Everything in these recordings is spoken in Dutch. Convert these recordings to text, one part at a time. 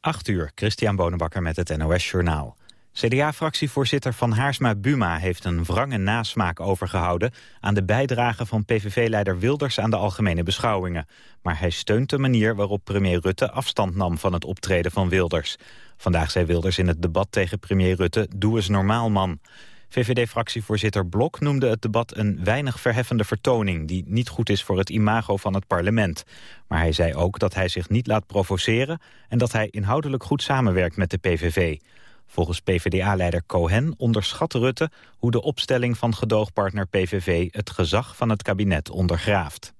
8 uur, Christian Bonenbakker met het NOS Journaal. CDA-fractievoorzitter Van Haarsma Buma heeft een wrange nasmaak overgehouden... aan de bijdrage van PVV-leider Wilders aan de algemene beschouwingen. Maar hij steunt de manier waarop premier Rutte afstand nam van het optreden van Wilders. Vandaag zei Wilders in het debat tegen premier Rutte... doe eens normaal, man. VVD-fractievoorzitter Blok noemde het debat een weinig verheffende vertoning... die niet goed is voor het imago van het parlement. Maar hij zei ook dat hij zich niet laat provoceren... en dat hij inhoudelijk goed samenwerkt met de PVV. Volgens PvdA-leider Cohen onderschat Rutte... hoe de opstelling van gedoogpartner PVV het gezag van het kabinet ondergraaft.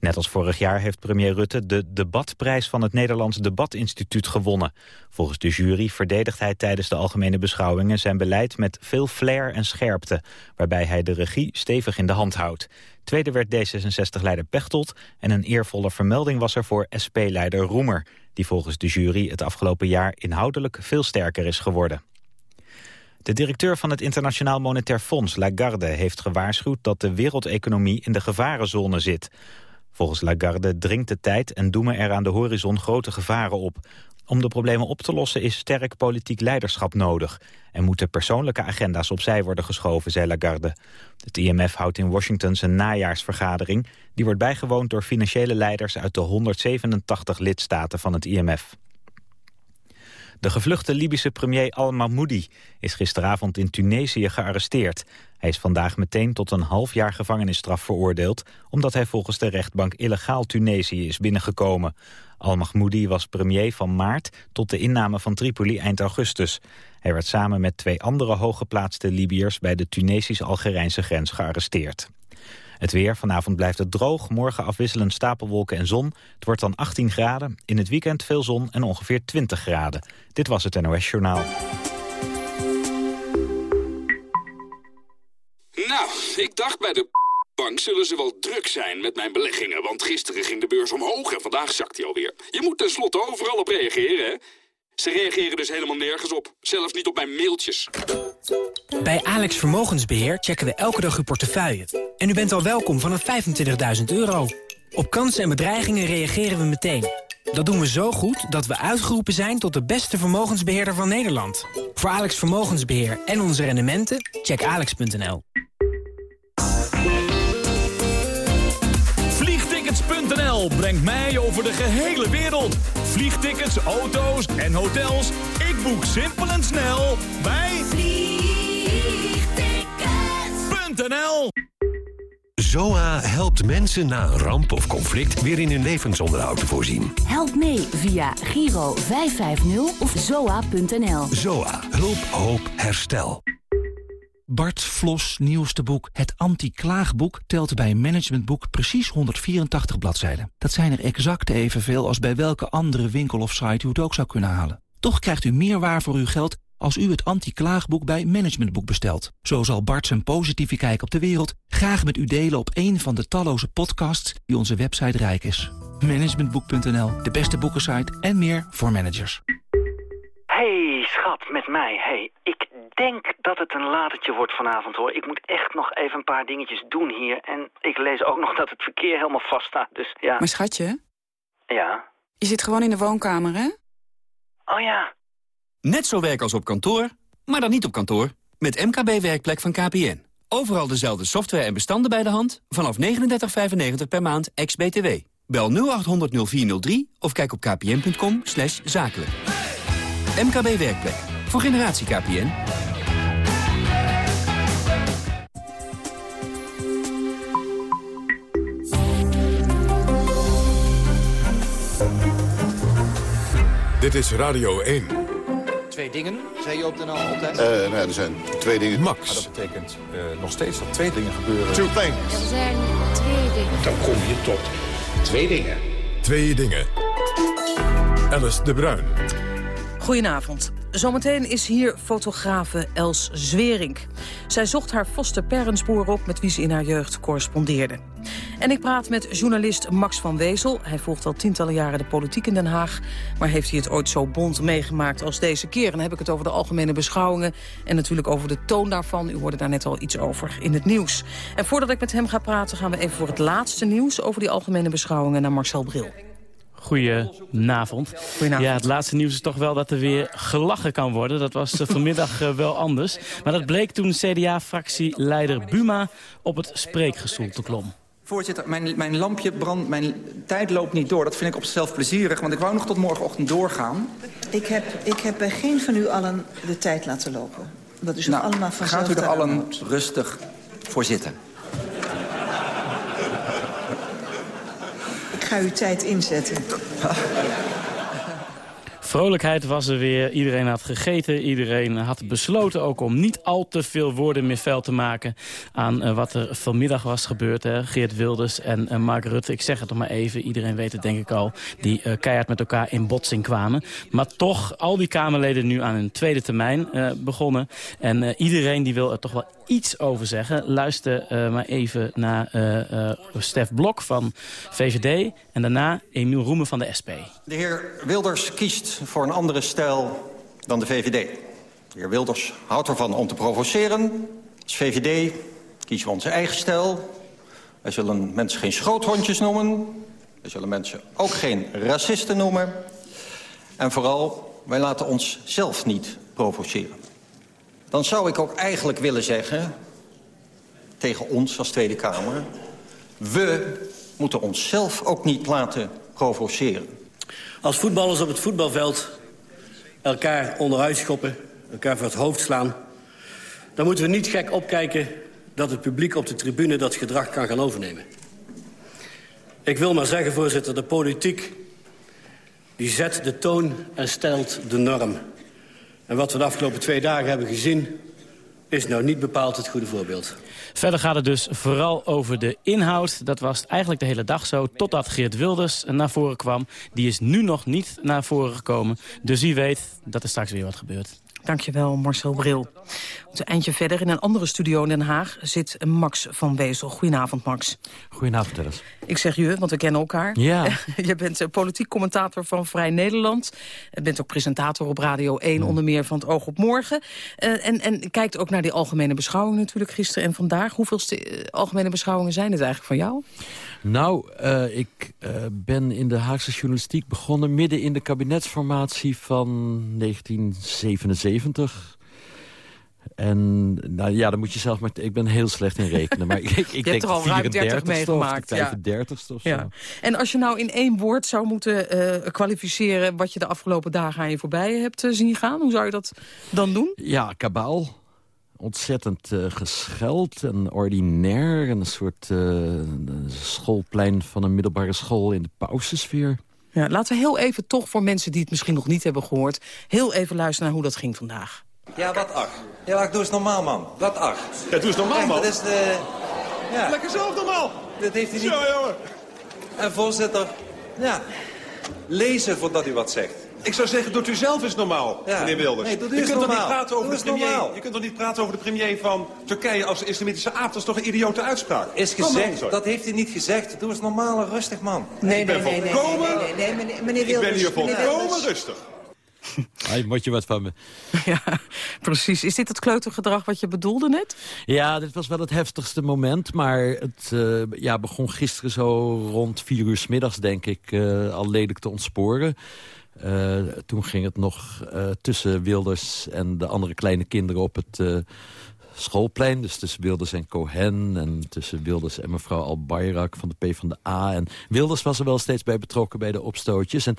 Net als vorig jaar heeft premier Rutte de debatprijs van het Nederlands Debatinstituut gewonnen. Volgens de jury verdedigt hij tijdens de algemene beschouwingen zijn beleid met veel flair en scherpte, waarbij hij de regie stevig in de hand houdt. Tweede werd D66-leider Pechtold en een eervolle vermelding was er voor SP-leider Roemer, die volgens de jury het afgelopen jaar inhoudelijk veel sterker is geworden. De directeur van het Internationaal Monetair Fonds, Lagarde, heeft gewaarschuwd dat de wereldeconomie in de gevarenzone zit. Volgens Lagarde dringt de tijd en doemen er aan de horizon grote gevaren op. Om de problemen op te lossen is sterk politiek leiderschap nodig. En moeten persoonlijke agenda's opzij worden geschoven, zei Lagarde. Het IMF houdt in Washington zijn najaarsvergadering. Die wordt bijgewoond door financiële leiders uit de 187 lidstaten van het IMF. De gevluchte Libische premier al-Mahmoudi is gisteravond in Tunesië gearresteerd. Hij is vandaag meteen tot een half jaar gevangenisstraf veroordeeld... omdat hij volgens de rechtbank illegaal Tunesië is binnengekomen. Al-Mahmoudi was premier van maart tot de inname van Tripoli eind augustus. Hij werd samen met twee andere hooggeplaatste Libiërs... bij de Tunesisch-Algerijnse grens gearresteerd. Het weer, vanavond blijft het droog, morgen afwisselend stapelwolken en zon. Het wordt dan 18 graden, in het weekend veel zon en ongeveer 20 graden. Dit was het NOS Journaal. Nou, ik dacht bij de bank zullen ze wel druk zijn met mijn beleggingen... want gisteren ging de beurs omhoog en vandaag zakt hij alweer. Je moet tenslotte overal op reageren, hè? Ze reageren dus helemaal nergens op. Zelfs niet op mijn mailtjes. Bij Alex Vermogensbeheer checken we elke dag uw portefeuille. En u bent al welkom vanaf 25.000 euro. Op kansen en bedreigingen reageren we meteen. Dat doen we zo goed dat we uitgeroepen zijn tot de beste vermogensbeheerder van Nederland. Voor Alex Vermogensbeheer en onze rendementen, check alex.nl. Vliegtickets.nl brengt mij over de gehele wereld. Vliegtickets, auto's en hotels. Ik boek simpel en snel bij ZOA helpt mensen na een ramp of conflict weer in hun levensonderhoud te voorzien. Help mee via Giro 550 of zoa.nl. ZOA. Hulp, hoop, herstel. Bart Vlos nieuwste boek Het Anti-Klaagboek telt bij een managementboek precies 184 bladzijden. Dat zijn er exact evenveel als bij welke andere winkel of site u het ook zou kunnen halen. Toch krijgt u meer waar voor uw geld als u het anti-klaagboek bij Managementboek bestelt. Zo zal Bart zijn positieve kijk op de wereld graag met u delen op een van de talloze podcasts die onze website rijk is. Managementboek.nl, de beste boekensite en meer voor managers. Hey schat, met mij. Hey, ik denk dat het een latertje wordt vanavond hoor. Ik moet echt nog even een paar dingetjes doen hier. En ik lees ook nog dat het verkeer helemaal vast staat. Dus ja. Maar schatje? Ja? Je zit gewoon in de woonkamer, hè? Oh ja. Net zo werk als op kantoor, maar dan niet op kantoor. Met MKB Werkplek van KPN. Overal dezelfde software en bestanden bij de hand. Vanaf 39,95 per maand, ex-BTW. Bel 0800 0403 of kijk op kpn.com zakelijk. MKB Werkplek. Voor generatie KPN. Dit is Radio 1. Twee dingen, zei je op de NL altijd? Uh, nou ja, er zijn twee dingen. Max. Maar dat betekent uh, nog steeds dat twee dingen gebeuren. Two things. Er zijn twee dingen. Dan kom je tot twee dingen. Twee dingen. Alice de Bruin. Goedenavond. Zometeen is hier fotografe Els Zwerink. Zij zocht haar foster parents-broer op met wie ze in haar jeugd correspondeerde. En ik praat met journalist Max van Wezel. Hij volgt al tientallen jaren de politiek in Den Haag. Maar heeft hij het ooit zo bond meegemaakt als deze keer? En dan heb ik het over de algemene beschouwingen... en natuurlijk over de toon daarvan. U hoorde daar net al iets over in het nieuws. En voordat ik met hem ga praten gaan we even voor het laatste nieuws... over die algemene beschouwingen naar Marcel Bril. Goedenavond. Ja, het laatste nieuws is toch wel dat er weer gelachen kan worden. Dat was vanmiddag wel anders. Maar dat bleek toen CDA-fractieleider Buma op het spreekgestoelte klom. Voorzitter, mijn, mijn lampje brandt, mijn tijd loopt niet door. Dat vind ik op zichzelf plezierig, want ik wou nog tot morgenochtend doorgaan. Ik heb, ik heb bij geen van u allen de tijd laten lopen. Dat is nou, allemaal vanzelf Gaat u er allen rustig voor zitten. Ik ga uw tijd inzetten. Vrolijkheid was er weer. Iedereen had gegeten. Iedereen had besloten ook om niet al te veel woorden meer vuil te maken... aan uh, wat er vanmiddag was gebeurd. Hè. Geert Wilders en uh, Mark Rutte, ik zeg het nog maar even. Iedereen weet het denk ik al. Die uh, keihard met elkaar in botsing kwamen. Maar toch, al die Kamerleden nu aan hun tweede termijn begonnen. En iedereen die wil er toch wel iets over zeggen. Luister maar even naar Stef Blok van VVD. En daarna Emiel Roemen van de SP. De heer Wilders kiest voor een andere stijl dan de VVD. De heer Wilders houdt ervan om te provoceren. Als VVD kiezen we onze eigen stijl. Wij zullen mensen geen schoothondjes noemen. Wij zullen mensen ook geen racisten noemen. En vooral, wij laten ons zelf niet provoceren. Dan zou ik ook eigenlijk willen zeggen, tegen ons als Tweede Kamer... we moeten onszelf ook niet laten provoceren. Als voetballers op het voetbalveld elkaar onderuit schoppen, elkaar voor het hoofd slaan... dan moeten we niet gek opkijken dat het publiek op de tribune dat gedrag kan gaan overnemen. Ik wil maar zeggen, voorzitter, de politiek die zet de toon en stelt de norm. En wat we de afgelopen twee dagen hebben gezien is nou niet bepaald het goede voorbeeld. Verder gaat het dus vooral over de inhoud. Dat was eigenlijk de hele dag zo, totdat Geert Wilders naar voren kwam. Die is nu nog niet naar voren gekomen. Dus wie weet dat er straks weer wat gebeurt. Dankjewel, Marcel Bril. Een eindje verder in een andere studio in Den Haag zit Max van Wezel. Goedenavond, Max. Goedenavond, Dennis. Ik zeg je, want we kennen elkaar. Ja. je bent eh, politiek commentator van Vrij Nederland. Je bent ook presentator op Radio 1, onder meer van het Oog op Morgen. Uh, en, en kijkt ook naar die algemene beschouwing natuurlijk gisteren en vandaag. Hoeveel uh, algemene beschouwingen zijn het eigenlijk van jou? Nou, uh, ik uh, ben in de Haagse journalistiek begonnen... midden in de kabinetsformatie van 1977. En nou ja, dan moet je zelf maar... Ik ben heel slecht in rekenen, maar ik, ik denk er al 34 meegemaakt. 35 ja. of zo. Ja. En als je nou in één woord zou moeten uh, kwalificeren... wat je de afgelopen dagen aan je voorbij hebt zien gaan... hoe zou je dat dan doen? Ja, kabaal ontzettend uh, gescheld en ordinair. En een soort uh, schoolplein van een middelbare school in de pauzesfeer. Ja, laten we heel even toch, voor mensen die het misschien nog niet hebben gehoord... heel even luisteren naar hoe dat ging vandaag. Ja, wat ach. Ja, ach, doe eens normaal, man. Wat ach. Ja, doe eens normaal, man. dat is de... Ja. Lekker zelf normaal. Dat heeft hij niet... Zo, jongen. En voorzitter, ja, lezen voordat u wat zegt. Ik zou zeggen, doet u zelf eens normaal, ja. meneer Wilders. Nee, doe je, kunt normaal. Toch niet praten over de premier, normaal. je kunt toch niet praten over de premier van Turkije als islamitische aard? Dat is toch een idiote uitspraak? Is gezegd, dat heeft hij niet gezegd. Doe eens normaal en rustig, man. Nee, nee, nee, nee, volkomen, nee, nee, nee, nee, meneer Wilders. Ik ben hier volkomen rustig. Hij moet je wat van me. Ja, precies. Is dit het kleutergedrag wat je bedoelde net? Ja, dit was wel het heftigste moment. Maar het uh, ja, begon gisteren zo rond vier uur s middags, denk ik, uh, al lelijk te ontsporen. Uh, toen ging het nog uh, tussen Wilders en de andere kleine kinderen op het uh, schoolplein. Dus tussen Wilders en Cohen en tussen Wilders en mevrouw Al-Bayrak van de PvdA. En Wilders was er wel steeds bij betrokken bij de opstootjes. En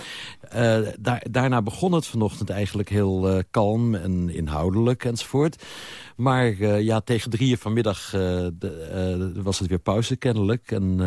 daar, daarna begon het vanochtend eigenlijk heel kalm en inhoudelijk enzovoort. Maar ja, tegen drieën vanmiddag de, was het weer pauze kennelijk. En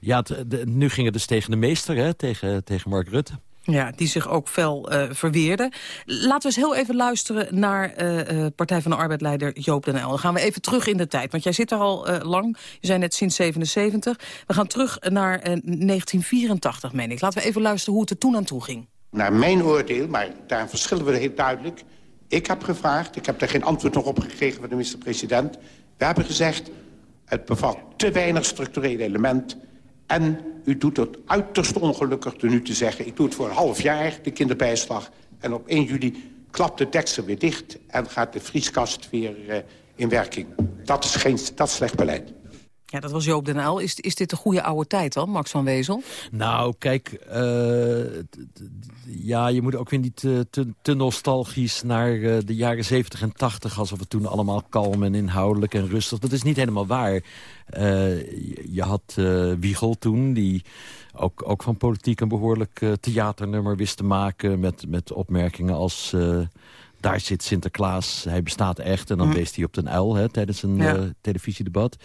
ja, de, nu ging het dus tegen de meester, hè, tegen, tegen Mark Rutte. Ja, die zich ook fel uh, verweerde. Laten we eens heel even luisteren naar uh, Partij van de Arbeid-leider Joop den Uyl. Dan gaan we even terug in de tijd, want jij zit er al lang. Je zijn net sinds 77. We gaan terug naar 1984, meen ik. Laten we even luisteren hoe het er toen aan toe ging. Naar mijn oordeel, maar daar verschillen we heel duidelijk. Ik heb gevraagd, ik heb daar geen antwoord nog op gekregen van de minister-president. We hebben gezegd, het bevat te weinig structurele element... En u doet het uiterst ongelukkig door nu te zeggen... ik doe het voor een half jaar, de kinderbijslag. En op 1 juli klapt de deksel weer dicht... en gaat de vrieskast weer uh, in werking. Dat is, geen, dat is slecht beleid. Ja, dat was Joop den Uyl. Is, is dit de goede oude tijd dan, Max van Wezel? Nou, kijk, uh, ja, je moet ook weer niet te, te, te nostalgisch naar uh, de jaren 70 en 80... alsof het toen allemaal kalm en inhoudelijk en rustig... Dat is niet helemaal waar. Uh, je had Wiegel toen, die ook, ook van politiek een behoorlijk theaternummer wist te maken... met, met opmerkingen als daar zit Sinterklaas, hij bestaat echt. En dan mm. wees hij op den uil hè, tijdens een ja. uh, televisiedebat.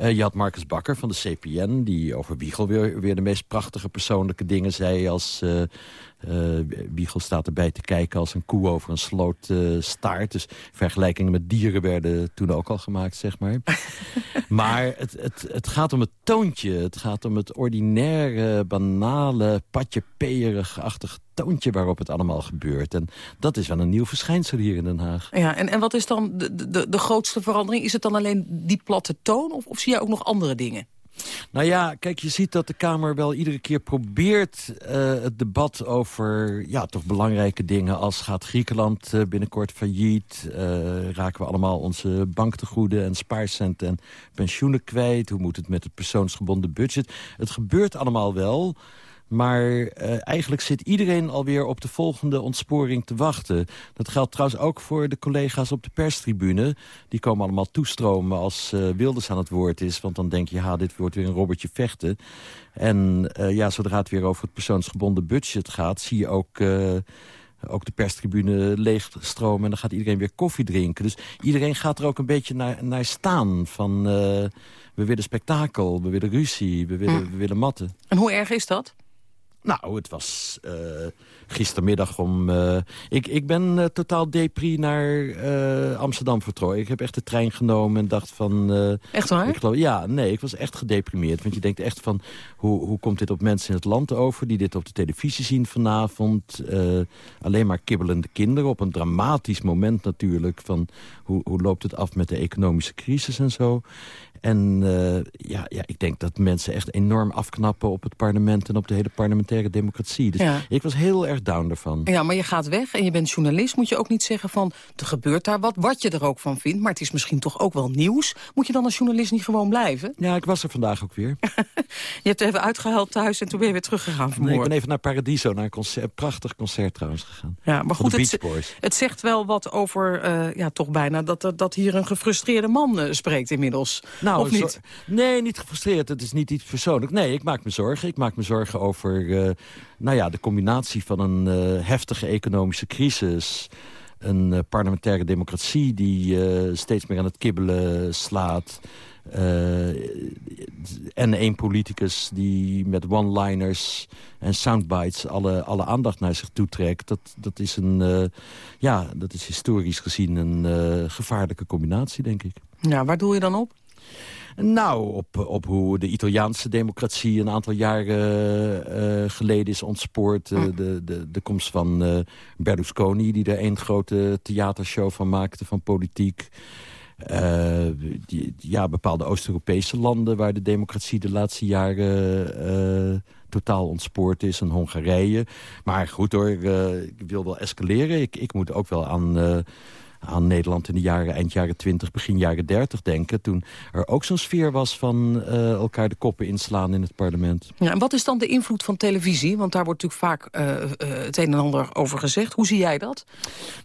Uh, je had Marcus Bakker van de CPN, die over Wiegel weer, weer de meest prachtige persoonlijke dingen zei... als uh, Wiegel staat erbij te kijken als een koe over een sloot staart. Dus vergelijkingen met dieren werden toen ook al gemaakt, zeg maar. maar het, het, het gaat om het toontje. Het gaat om het ordinaire, banale, patje achtig toontje waarop het allemaal gebeurt. En dat is wel een nieuw verschijnsel hier in Den Haag. Ja, en, en wat is dan de, de, de grootste verandering? Is het dan alleen die platte toon of, of zie je ook nog andere dingen? Nou ja, kijk, je ziet dat de Kamer wel iedere keer probeert uh, het debat over ja, toch belangrijke dingen als gaat Griekenland uh, binnenkort failliet, uh, raken we allemaal onze banktegoeden en spaarcenten en pensioenen kwijt, hoe moet het met het persoonsgebonden budget. Het gebeurt allemaal wel, maar uh, eigenlijk zit iedereen alweer op de volgende ontsporing te wachten. Dat geldt trouwens ook voor de collega's op de perstribune. Die komen allemaal toestromen als uh, Wilders aan het woord is. Want dan denk je, ha, dit wordt weer een robbertje vechten. En uh, ja, zodra het weer over het persoonsgebonden budget gaat... zie je ook ook de perstribune leegstromen en dan gaat iedereen weer koffie drinken. Dus iedereen gaat er ook een beetje naar, naar staan van... Uh, we willen spektakel, we willen ruzie, we willen, hm. we willen matten. En hoe erg is dat? Nou, het was uh, gistermiddag om... Uh, ik, ik ben uh, totaal depri naar Amsterdam vertrokken. Ik heb echt de trein genomen en dacht van... echt waar? Ik geloof, ja, nee, ik was echt gedeprimeerd. Want je denkt echt van, hoe, hoe komt dit op mensen in het land over... die dit op de televisie zien vanavond? alleen maar kibbelende kinderen op een dramatisch moment natuurlijk... van hoe, hoe loopt het af met de economische crisis en zo. En uh, ja, ja, ik denk dat mensen echt enorm afknappen op het parlement... en op de hele parlementaire democratie. Dus ja. ik was heel erg down ervan. Ja, maar je gaat weg en je bent journalist. Moet je ook niet zeggen van, er gebeurt daar wat, wat je er ook van vindt... maar het is misschien toch ook wel nieuws. Moet je dan als journalist niet gewoon blijven? Ja, ik was er vandaag ook weer. je hebt even uitgehaald thuis en toen ben je weer teruggegaan vanmorgen. Nee, ik ben even naar Paradiso, naar een, concert, prachtig concert trouwens gegaan. Ja, maar goed, het, het, zegt wel wat over, uh, ja, toch bijna... dat, dat hier een gefrustreerde man uh, spreekt inmiddels. Nou, of niet? Nee, niet gefrustreerd. Het is niet iets persoonlijk. Nee, ik maak me zorgen. Ik maak me zorgen over uh, nou ja, de combinatie van een uh, heftige economische crisis... een uh, parlementaire democratie die steeds meer aan het kibbelen slaat... en één politicus die met one-liners en soundbites alle, alle aandacht naar zich toetrekt. Dat, dat, is een, ja, dat is historisch gezien een gevaarlijke combinatie, denk ik. Ja, waar doe je dan op? Nou, op, op hoe de Italiaanse democratie een aantal jaren uh, geleden is ontspoord. Uh, de, de, de komst van uh, Berlusconi, die er een grote theatershow van maakte, van politiek. Die, ja, bepaalde Oost-Europese landen waar de democratie de laatste jaren totaal ontspoord is. Een Hongarije. Maar goed hoor, ik wil wel escaleren. Ik, ik moet ook wel aan aan Nederland in de jaren, eind jaren 20, begin jaren 30 denken. Toen er ook zo'n sfeer was van uh, elkaar de koppen inslaan in het parlement. Ja, en wat is dan de invloed van televisie? Want daar wordt natuurlijk vaak uh, uh, het een en ander over gezegd. Hoe zie jij dat?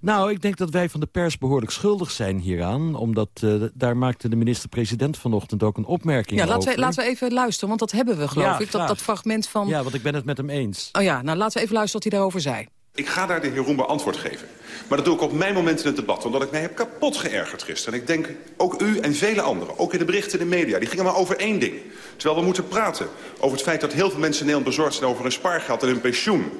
Nou, ik denk dat wij van de pers behoorlijk schuldig zijn hieraan. Omdat daar maakte de minister-president vanochtend ook een opmerking ja, laten over. We, laten we even luisteren, want dat hebben we geloof ik. Dat, dat fragment van... Ja, want ik ben het met hem eens. Oh ja, nou laten we even luisteren wat hij daarover zei. Ik ga daar de heer Roemer antwoord geven. Maar dat doe ik op mijn moment in het debat, omdat ik mij heb kapot geërgerd gisteren. En ik denk, ook u en vele anderen, ook in de berichten in de media... die gingen maar over één ding. Terwijl we moeten praten over het feit dat heel veel mensen in Nederland bezorgd zijn... over hun spaargeld en hun pensioen.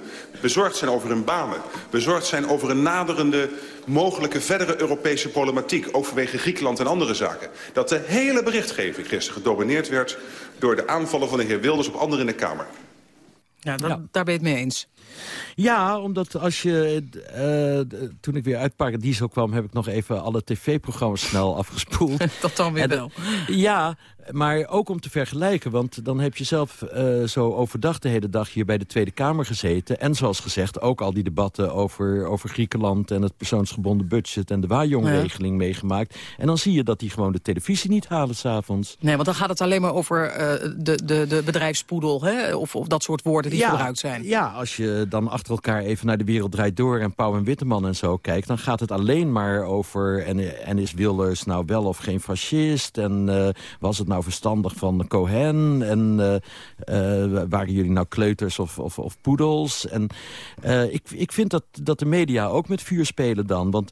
Bezorgd zijn over hun banen. Bezorgd zijn over een naderende mogelijke verdere Europese problematiek. Ook vanwege Griekenland en andere zaken. Dat de hele berichtgeving gisteren gedomineerd werd... door de aanvallen van de heer Wilders op anderen in de Kamer. Ja, dat, daar ben je het mee eens. Ja, omdat als je... Uh, toen ik weer uit Paradiso kwam... heb ik nog even alle tv-programma's snel afgespoeld. Dat dan weer wel. Ja, maar ook om te vergelijken, want dan heb je zelf uh, zo overdag de hele dag hier bij de Tweede Kamer gezeten. En zoals gezegd ook al die debatten over, over Griekenland en het persoonsgebonden budget en de Wajong-regeling meegemaakt. En dan zie je dat die gewoon de televisie niet halen s'avonds. Nee, want dan gaat het alleen maar over uh, de, de, de bedrijfspoedel, hè? Of, of dat soort woorden die gebruikt zijn. Ja, als je dan achter elkaar even naar de wereld draait door en Pauw en Witteman en zo kijkt, dan gaat het alleen maar over en, en is Wilders nou wel of geen fascist en uh, was het nou verstandig van Cohen? En uh, uh, waren jullie nou kleuters of, of, of poedels? En uh, ik, ik vind dat, dat de media ook met vuur spelen dan. Want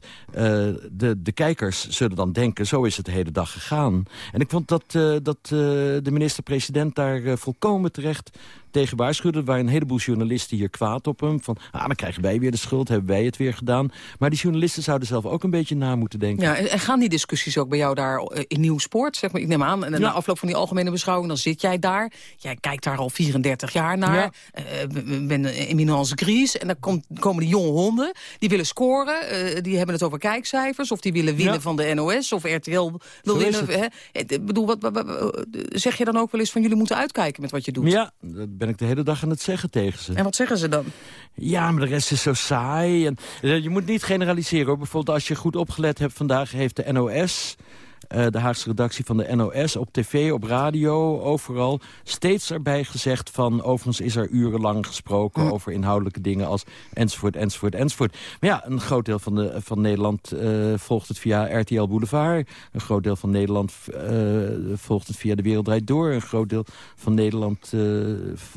de, de kijkers zullen dan denken, zo is het de hele dag gegaan. En ik vond dat, dat de minister-president daar volkomen terecht tegen waarschuwde. Er waren een heleboel journalisten hier kwaad op hem. Van, ah, dan krijgen wij weer de schuld, hebben wij het weer gedaan. Maar die journalisten zouden zelf ook een beetje na moeten denken. Ja, en gaan die discussies ook bij jou daar eh, in Nieuwsport? Zeg maar, ik neem aan, en na afloop van die algemene beschouwing... dan zit jij daar, jij kijkt daar al 34 jaar naar. Ja. Uh, ben eminence gries. En dan komt, komen die jonge honden, die willen scoren. Uh, die hebben het over kijkcijfers. Of die willen winnen ja. van de NOS. Of RTL wil winnen. Hè? Ik bedoel, wat, wat, wat, zeg je dan ook wel eens van jullie moeten uitkijken met wat je doet? Ja, dat ben ik de hele dag aan het zeggen tegen ze. En wat zeggen ze dan? Ja, maar de rest is zo saai. En, je moet niet generaliseren. Hoor. Bijvoorbeeld als je goed opgelet hebt vandaag... heeft de NOS uh, de Haagse redactie van de NOS, op tv, op radio, overal... steeds erbij gezegd van, overigens is er urenlang gesproken... Hm. over inhoudelijke dingen als enzovoort, enzovoort, enzovoort. Maar ja, een groot deel van, de, van Nederland uh, volgt het via RTL Boulevard. Een groot deel van Nederland uh, volgt het via De Wereld Draait Door. Een groot deel van Nederland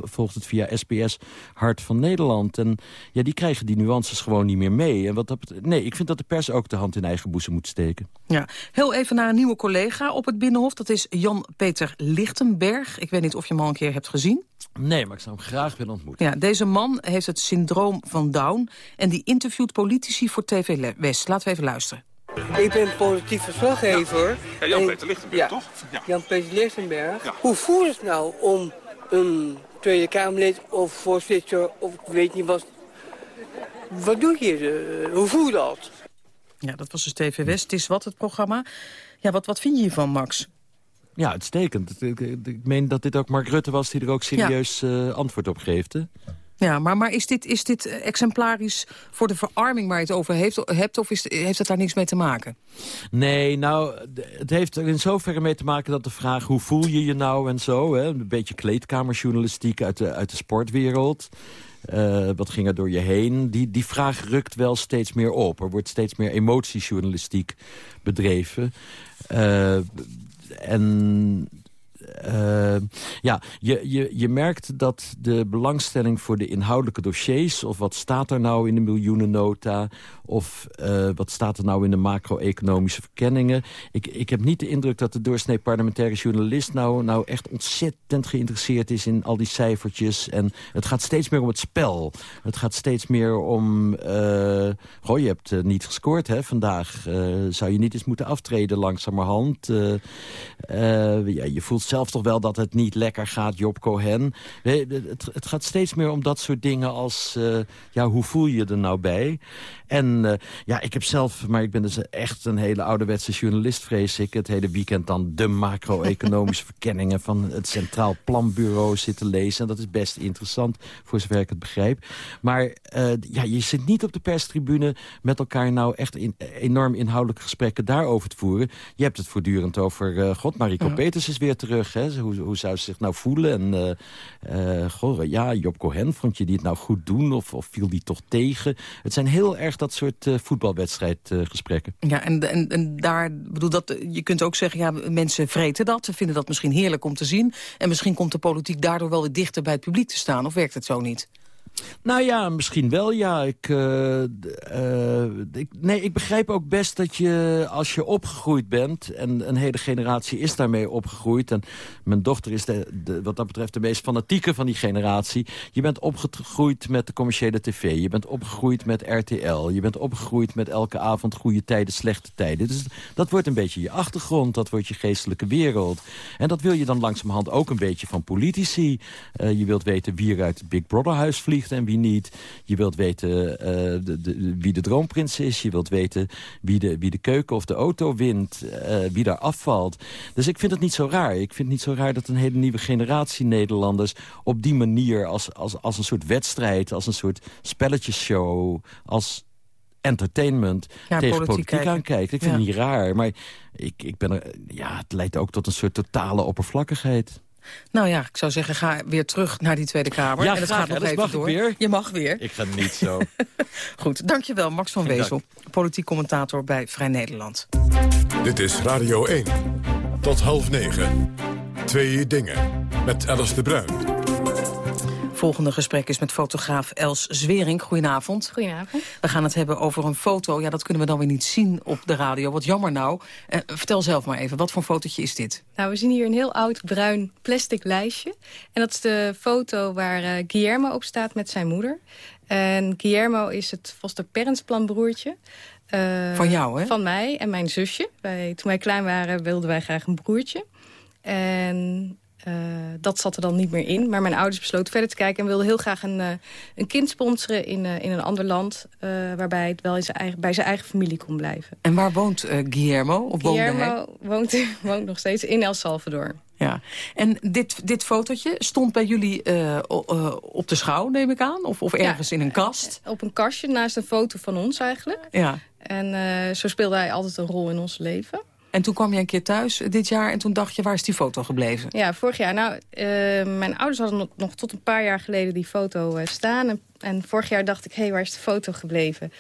volgt het via SBS Hart van Nederland. En ja, die krijgen die nuances gewoon niet meer mee. En wat dat, nee, ik vind dat de pers ook de hand in eigen boezem moet steken. Ja, heel even naar een nieuwe collega op het Binnenhof. Dat is Jan-Peter Lichtenberg. Ik weet niet of je hem al een keer hebt gezien. Nee, maar ik zou hem graag willen ontmoeten. Ja, deze man heeft het syndroom van Down... en die interviewt politici voor TV West. Laten we even luisteren. Ik ben politiek verslaggever. Ja, ja Jan-Peter Lichtenberg, ja, toch? Ja. Jan-Peter Lichtenberg. Hoe voelt het nou om een Tweede Kamerlid of voorzitter... of ik weet niet wat... Wat doe je? Hoe voel je dat? Ja, dat was dus TV West. Het is wat, het programma. Ja, wat, wat vind je hiervan, Max? Ja, uitstekend. Ik, ik, meen dat dit ook Mark Rutte was die er ook serieus ja. uh, antwoord op geeft. Hè? Ja, maar, maar is, dit, is dit exemplarisch voor de verarming waar je het over heeft, hebt... of is, heeft het daar niks mee te maken? Nee, nou, het heeft er in zoverre mee te maken dat de vraag... hoe voel je je nou en zo, hè? een beetje kleedkamerjournalistiek uit de, uit de sportwereld... Uh, wat ging er door je heen? Die, die vraag rukt wel steeds meer op. Er wordt steeds meer emotiejournalistiek bedreven. Uh, en uh, ja, je, je, je merkt dat de belangstelling voor de inhoudelijke dossiers... of wat staat er nou in de miljoenennota... of uh, wat staat er nou in de macro-economische verkenningen... Ik, ik heb niet de indruk dat de doorsnee parlementaire journalist... Nou, nou echt ontzettend geïnteresseerd is in al die cijfertjes. En het gaat steeds meer om het spel. Het gaat steeds meer om... Uh, goh, je hebt niet gescoord hè, vandaag. zou je niet eens moeten aftreden langzamerhand? ja, je voelt zelf toch wel dat het niet lekker gaat, Job Cohen. Het, het gaat steeds meer om dat soort dingen als... Uh, ja, hoe voel je er nou bij? En uh, ja, ik heb zelf, maar ik ben dus echt een hele ouderwetse journalist, vrees ik. Het hele weekend dan de macro-economische verkenningen van het Centraal Planbureau zitten lezen. En dat is best interessant, voor zover ik het begrijp. Maar uh, ja, je zit niet op de perstribune met elkaar nou echt in, enorm inhoudelijke gesprekken daarover te voeren. Je hebt het voortdurend over, uh, god, Mariko ja. Peters is weer terug. Hè? Hoe, hoe zou ze zich nou voelen? En uh, goh, ja, Job Cohen, vond je die het nou goed doen? Of, of viel die toch tegen? Het zijn heel erg dat soort uh, voetbalwedstrijdgesprekken. ja, en, en, en daar, bedoel, dat, je kunt ook zeggen, ja, mensen vreten dat. Ze vinden dat misschien heerlijk om te zien. En misschien komt de politiek daardoor wel weer dichter bij het publiek te staan. Of werkt het zo niet? Nou ja, misschien wel, ja. Ik, uh, uh, ik, nee, ik begrijp ook best dat je, als je opgegroeid bent... en een hele generatie is daarmee opgegroeid... en mijn dochter is de, wat dat betreft de meest fanatieke van die generatie... je bent opgegroeid met de commerciële tv, je bent opgegroeid met RTL... je bent opgegroeid met elke avond goede tijden, slechte tijden. Dus dat wordt een beetje je achtergrond, dat wordt je geestelijke wereld. En dat wil je dan langzamerhand ook een beetje van politici. Uh, je wilt weten wie er uit het Big Brother huis vliegt vliegt en wie niet. Je wilt weten eh, de, de, wie de droomprins is. Je wilt weten wie de, wie de keuken of de auto wint. Uh, wie daar afvalt. Dus ik vind het niet zo raar. Ik vind het niet zo raar dat een hele nieuwe generatie Nederlanders... op die manier als, als, als een soort wedstrijd, als een soort spelletjeshow... als entertainment ja, tegen politiek, politiek aankijkt. Ik vind het niet raar, maar ik, ik ben er, ja, het leidt ook tot een soort totale oppervlakkigheid. Nou ja, ik zou zeggen, ga weer terug naar die Tweede Kamer. Ja, en dat gaat nog even door. Weer. Je mag weer. Ik ga niet zo. Goed, dankjewel Max van Wezel, politiek commentator bij Vrij Nederland. Dit is Radio 1. Tot half negen. Twee dingen. Met Alice de Bruin volgende gesprek is met fotograaf Els Zwering. Goedenavond. Goedenavond. We gaan het hebben over een foto. Ja, dat kunnen we dan weer niet zien op de radio. Wat jammer nou. Uh, vertel zelf maar even, wat voor fotootje is dit? Nou, we zien hier een heel oud bruin plastic lijstje. En dat is de foto waar uh, Guillermo op staat met zijn moeder. En Guillermo is het Foster Parents plan broertje. Uh, van jou, hè? Van mij en mijn zusje. Wij, toen wij klein waren wilden wij graag een broertje. En uh, dat zat er dan niet meer in. Maar mijn ouders besloten verder te kijken... en wilden heel graag een, uh, een kind sponsoren in, uh, in een ander land... waarbij het wel in zijn eigen, bij zijn eigen familie kon blijven. En waar woont Guillermo? Of Guillermo woont, woont nog steeds in El Salvador. Ja, en dit, dit fotootje stond bij jullie op de schouw, neem ik aan? Of, of ergens in een kast? Op een kastje, naast een foto van ons eigenlijk. Ja. En zo speelde hij altijd een rol in ons leven. En toen kwam je een keer thuis dit jaar en toen dacht je, waar is die foto gebleven? Ja, vorig jaar. Nou, uh, mijn ouders hadden nog, tot een paar jaar geleden die foto uh, staan. En, en, vorig jaar dacht ik, hé, hey, waar is de foto gebleven?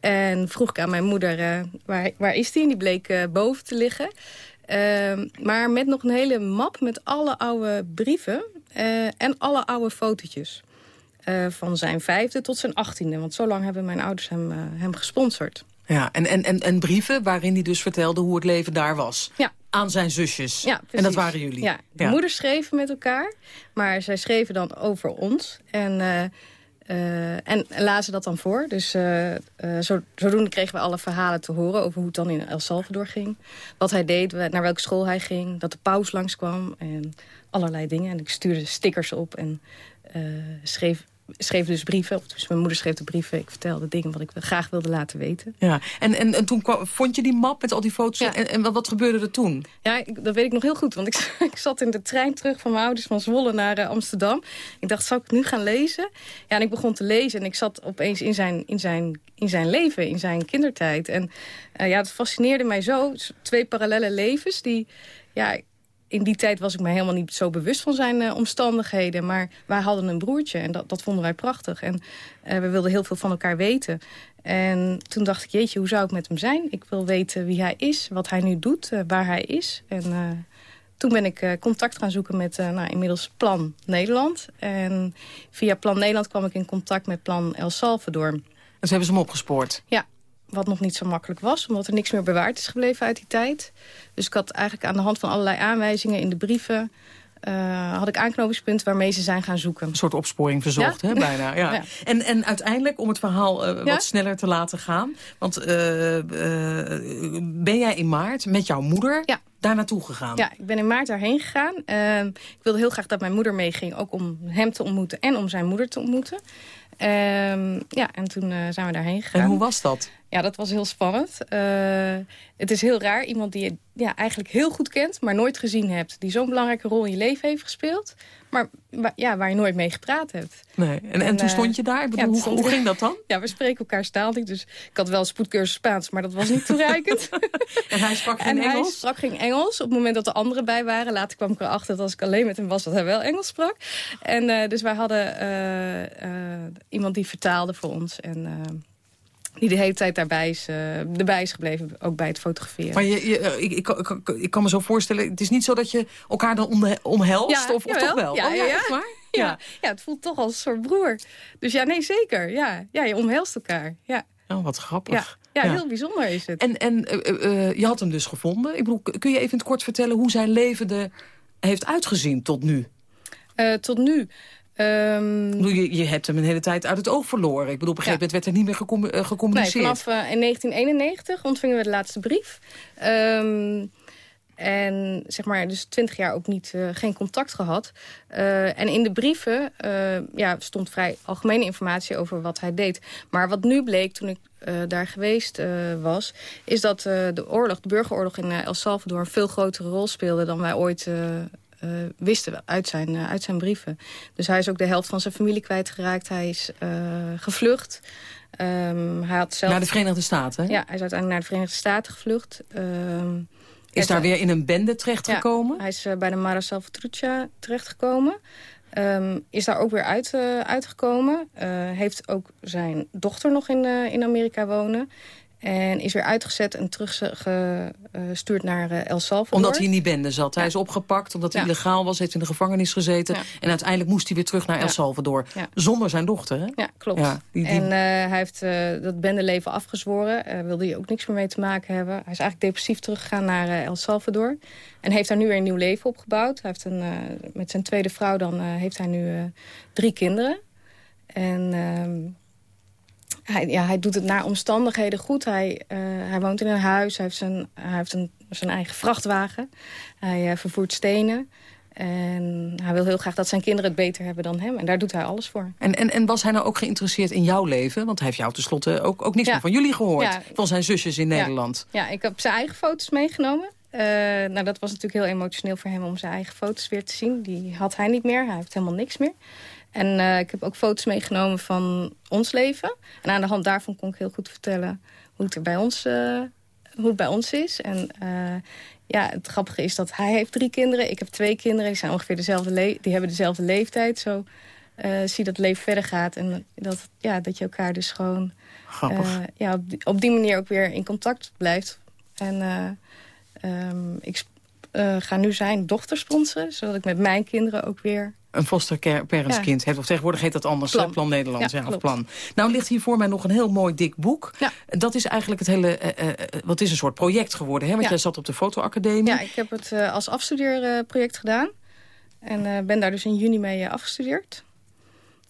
En vroeg ik aan mijn moeder, waar, waar is die? En die bleek boven te liggen. Ehm, maar met nog een hele map met alle oude brieven en alle oude fotootjes. van zijn vijfde tot zijn achttiende. Want zo lang hebben mijn ouders hem, hem gesponsord. Ja, en, en, en, en brieven waarin hij dus vertelde hoe het leven daar was. Ja. Aan zijn zusjes. Ja, en dat waren jullie. Ja, de moeders schreven met elkaar. Maar zij schreven dan over ons. En, uh, uh, en lazen dat dan voor. Dus uh, zo, zodoende kregen we alle verhalen te horen... over hoe het dan in El Salvador ging. Wat hij deed, naar welke school hij ging. Dat de paus langskwam. En allerlei dingen. En ik stuurde stickers op en schreef schreef dus brieven. Of dus mijn moeder schreef de brieven. Ik vertelde dingen wat ik graag wilde laten weten. Ja, en, en, en toen kwam, vond je die map met al die foto's? Ja. En, en wat, wat gebeurde er toen? Ja, ik, dat weet ik nog heel goed. Want ik, ik zat in de trein terug van mijn ouders van Zwolle naar uh, Amsterdam. Ik dacht, zal ik nu gaan lezen? Ja, en ik begon te lezen. En ik zat opeens in zijn, in zijn, in zijn leven, in zijn kindertijd. En uh, ja, het fascineerde mij zo. Twee parallele levens die... Ja, in die tijd was ik me helemaal niet zo bewust van zijn uh, omstandigheden. Maar wij hadden een broertje en dat, dat vonden wij prachtig. En uh, we wilden heel veel van elkaar weten. En toen dacht ik, jeetje, hoe zou ik met hem zijn? Ik wil weten wie hij is, wat hij nu doet, uh, waar hij is. En toen ben ik contact gaan zoeken met nou, inmiddels Plan Nederland. En via Plan Nederland kwam ik in contact met Plan El Salvador. En ze hebben ze hem opgespoord? Ja, wat nog niet zo makkelijk was, omdat er niks meer bewaard is gebleven uit die tijd. Dus ik had eigenlijk aan de hand van allerlei aanwijzingen in de brieven... Uh, had ik aanknopingspunten waarmee ze zijn gaan zoeken. Een soort opsporing verzocht, hè, bijna. Ja. ja. En, en uiteindelijk, om het verhaal uh, wat sneller te laten gaan... want uh, ben jij in maart met jouw moeder daar naartoe gegaan? Ja, ik ben in maart daarheen gegaan. Ehm, ik wilde heel graag dat mijn moeder meeging, ook om hem te ontmoeten... en om zijn moeder te ontmoeten. Ehm, ja, en toen zijn we daarheen gegaan. En hoe was dat? Ja, dat was heel spannend. Uh, het is heel raar. Iemand die je ja, eigenlijk heel goed kent, maar nooit gezien hebt. Die zo'n belangrijke rol in je leven heeft gespeeld. Maar ja, waar je nooit mee gepraat hebt. Nee. En, en, en toen stond je daar? Ik bedoel, ja, hoe, hoe, ging dat dan? Ja, we spreken elkaar taal niet. Dus ik had wel een spoedcursus Spaans, maar dat was niet toereikend. en hij sprak geen en Engels? hij sprak geen Engels. Op het moment dat er anderen bij waren. Later kwam ik erachter dat als ik alleen met hem was, dat hij wel Engels sprak. En uh, dus wij hadden iemand die vertaalde voor ons. En die de hele tijd daarbij is, uh, erbij is gebleven, ook bij het fotograferen. Maar je, je, ik, ik, ik, ik, kan me zo voorstellen, het is niet zo dat je elkaar dan omhelst, ja, of, of toch wel? Ja, oh, ja, ja. Ja. ja, het voelt toch als een soort broer. Dus ja, nee, zeker. Ja, ja je omhelst elkaar. Ja. Oh, wat grappig. Ja, heel bijzonder is het. En, en uh, uh, je had hem dus gevonden. Ik bedoel, kun je even in het kort vertellen hoe zijn leven er heeft uitgezien tot nu? tot nu? Um, je, je hebt hem een hele tijd uit het oog verloren. Ik bedoel, op een gegeven moment werd er niet meer gecom uh, gecommuniceerd. Nee, vanaf uh, in 1991 ontvingen we de laatste brief. Um, En zeg maar, dus twintig jaar ook niet, geen contact gehad. en in de brieven ja, stond vrij algemene informatie over wat hij deed. Maar wat nu bleek toen ik daar geweest was... is dat de oorlog, de burgeroorlog in El Salvador... een veel grotere rol speelde dan wij ooit uh, wisten uit zijn, uh, uit zijn brieven. Dus hij is ook de helft van zijn familie kwijtgeraakt. Hij is uh, gevlucht. Um, hij had zelf... Naar de Verenigde Staten, Ja, hij is uiteindelijk naar de Verenigde Staten gevlucht. Um, is daar weer in een bende terechtgekomen? Ja, hij is bij de Mara Salvatrucha terechtgekomen. Um, is daar ook weer uit, uitgekomen. heeft ook zijn dochter nog in, in Amerika wonen. En is weer uitgezet en teruggestuurd naar eh, El Salvador. Omdat hij in die bende zat. Hij is opgepakt omdat hij illegaal was. Heeft in de gevangenis gezeten. En uiteindelijk moest hij weer terug naar El Salvador. Zonder zijn dochter, hè? Ja, klopt. Die, die... En uh, hij heeft uh, dat bendeleven afgezworen. Uh, wilde hij ook niks meer mee te maken hebben. Hij is eigenlijk depressief teruggegaan naar El Salvador. En heeft daar nu weer een nieuw leven opgebouwd. Hij heeft een, met zijn tweede vrouw dan heeft hij nu drie kinderen. En ehm, hij, ja, hij doet het naar omstandigheden goed. Hij, uh, hij woont in een huis, hij heeft zijn, hij heeft een, zijn eigen vrachtwagen. Hij uh, vervoert stenen. En hij wil heel graag dat zijn kinderen het beter hebben dan hem. En daar doet hij alles voor. En, en, en was hij nou ook geïnteresseerd in jouw leven? Want hij heeft jou tenslotte ook, ook ja. meer van jullie gehoord. Ja. Van zijn zusjes in Nederland. Ja, ik heb zijn eigen foto's meegenomen. Uh, nou, dat was natuurlijk heel emotioneel voor hem om zijn eigen foto's weer te zien. Die had hij niet meer. Hij heeft helemaal niks meer. En uh, ik heb ook foto's meegenomen van ons leven. En aan de hand daarvan kon ik heel goed vertellen hoe het, er bij, ons, uh, hoe het bij ons is. En uh, ja, het grappige is dat hij heeft drie kinderen. Ik heb twee kinderen. Die, zijn ongeveer dezelfde die hebben dezelfde leeftijd. Zo zie dat het leven verder gaat. En dat, ja, dat je elkaar dus gewoon ja, op die, op, die, manier ook weer in contact blijft. En um, ik ga nu zijn dochter sponsoren. Zodat ik met mijn kinderen ook weer een fosterparentskind ja. heeft. Of tegenwoordig heet dat anders, plan, plan Nederland, ja, plan. Nou ligt hier voor mij nog een heel mooi dik boek. Ja. Dat is eigenlijk het hele, uh, uh, wat is een soort project geworden, hè? Want jij zat op de fotoacademie. Ja, ik heb het uh, als afstudeerproject gedaan. En ben daar dus in juni mee afgestudeerd.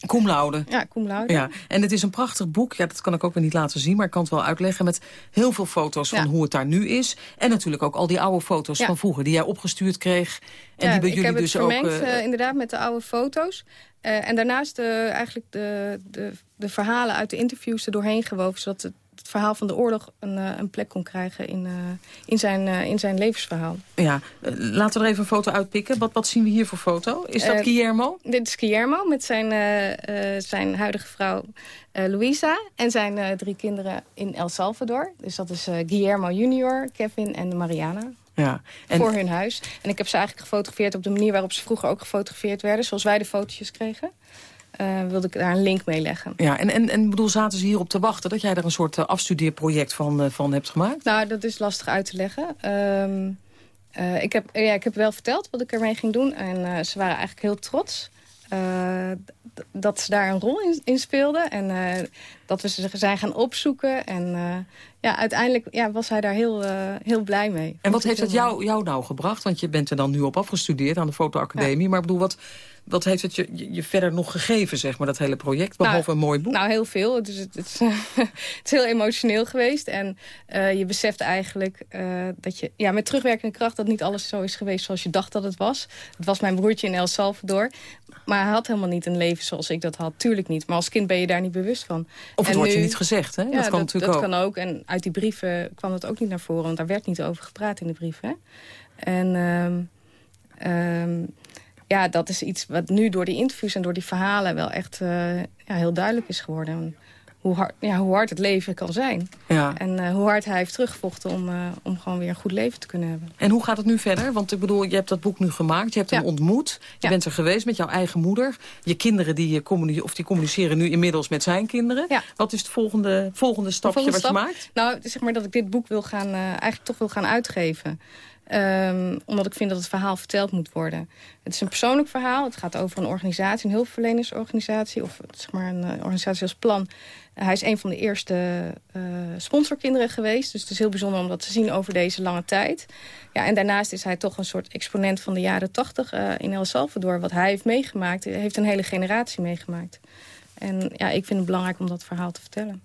Cum laude. Ja, cum laude. Ja. En het is een prachtig boek. Ja, dat kan ik ook weer niet laten zien, maar ik kan het wel uitleggen... met heel veel foto's van hoe het daar nu is. En natuurlijk ook al die oude foto's van vroeger... die jij opgestuurd kreeg. En die bij jullie dus ook... ik heb het vermengd, uh, inderdaad, met de oude foto's. Uh, en daarnaast de, eigenlijk de, de, de verhalen uit de interviews er doorheen gewoven... zodat het het verhaal van de oorlog een, uh, een plek kon krijgen in, uh, in, zijn, uh, in zijn levensverhaal. Ja, laten we er even een foto uitpikken. Wat, wat zien we hier voor foto? Is dat Guillermo? Dit is Guillermo met zijn, zijn huidige vrouw Luisa en zijn drie kinderen in El Salvador. Dus dat is Guillermo junior, Kevin en Mariana. Ja, en... Voor hun huis. En ik heb ze eigenlijk gefotografeerd op de manier waarop ze vroeger ook gefotografeerd werden. Zoals wij de fotootjes kregen. Uh, wilde ik daar een link mee leggen. Ja, en, en, en bedoel, zaten ze hierop te wachten... dat jij er een soort uh, afstudeerproject van, uh, van hebt gemaakt? Nou, dat is lastig uit te leggen. Um, ik, heb, ja, ik heb wel verteld wat ik ermee ging doen. En ze waren eigenlijk heel trots. dat ze daar een rol in, in speelden. En dat we ze zijn gaan opzoeken. En ja, uiteindelijk ja, was hij daar heel, heel blij mee. En wat heeft het jou, jou nou gebracht? Want je bent er dan nu op afgestudeerd aan de fotoacademie. Ja. Maar ik bedoel, wat, wat heeft het je, je, verder nog gegeven, zeg maar, dat hele project? Behalve nou, een mooi boek. Nou, heel veel. Het is, het is, het is heel emotioneel geweest. En uh, je beseft eigenlijk uh, dat je... Ja, met terugwerkende kracht dat niet alles zo is geweest zoals je dacht dat het was. Het was mijn broertje in El Salvador. Maar hij had helemaal niet een leven zoals ik dat had. Tuurlijk niet. Maar als kind ben je daar niet bewust van. Of het wordt je niet gezegd, hè? Ja, dat kan natuurlijk dat ook. kan ook. En uit die brieven kwam dat ook niet naar voren. Want daar werd niet over gepraat in de brieven. En... Um, um, ja, dat is iets wat nu door die interviews en door die verhalen wel echt uh, ja, heel duidelijk is geworden. Hoe hard, ja, hoe hard het leven kan zijn. Ja. En uh, hoe hard hij heeft teruggevochten om, uh, om gewoon weer een goed leven te kunnen hebben. En hoe gaat het nu verder? Want ik bedoel, je hebt dat boek nu gemaakt. Je hebt hem ontmoet. Je ja. bent er geweest met jouw eigen moeder. Je kinderen die, of die communiceren nu inmiddels met zijn kinderen. Wat is het volgende, volgende stapje volgende wat stap? je maakt? Nou, zeg maar dat ik dit boek wil gaan, eigenlijk toch wil gaan uitgeven. Um, omdat ik vind dat het verhaal verteld moet worden. Het is een persoonlijk verhaal. Het gaat over een organisatie, een hulpverlenersorganisatie... of zeg maar een uh, organisatie als Plan. Uh, hij is een van de eerste uh, sponsorkinderen geweest. Dus het is heel bijzonder om dat te zien over deze lange tijd. Ja, en daarnaast is hij toch een soort exponent van de jaren tachtig in El Salvador. Wat hij heeft meegemaakt, heeft een hele generatie meegemaakt. En ja, ik vind het belangrijk om dat verhaal te vertellen.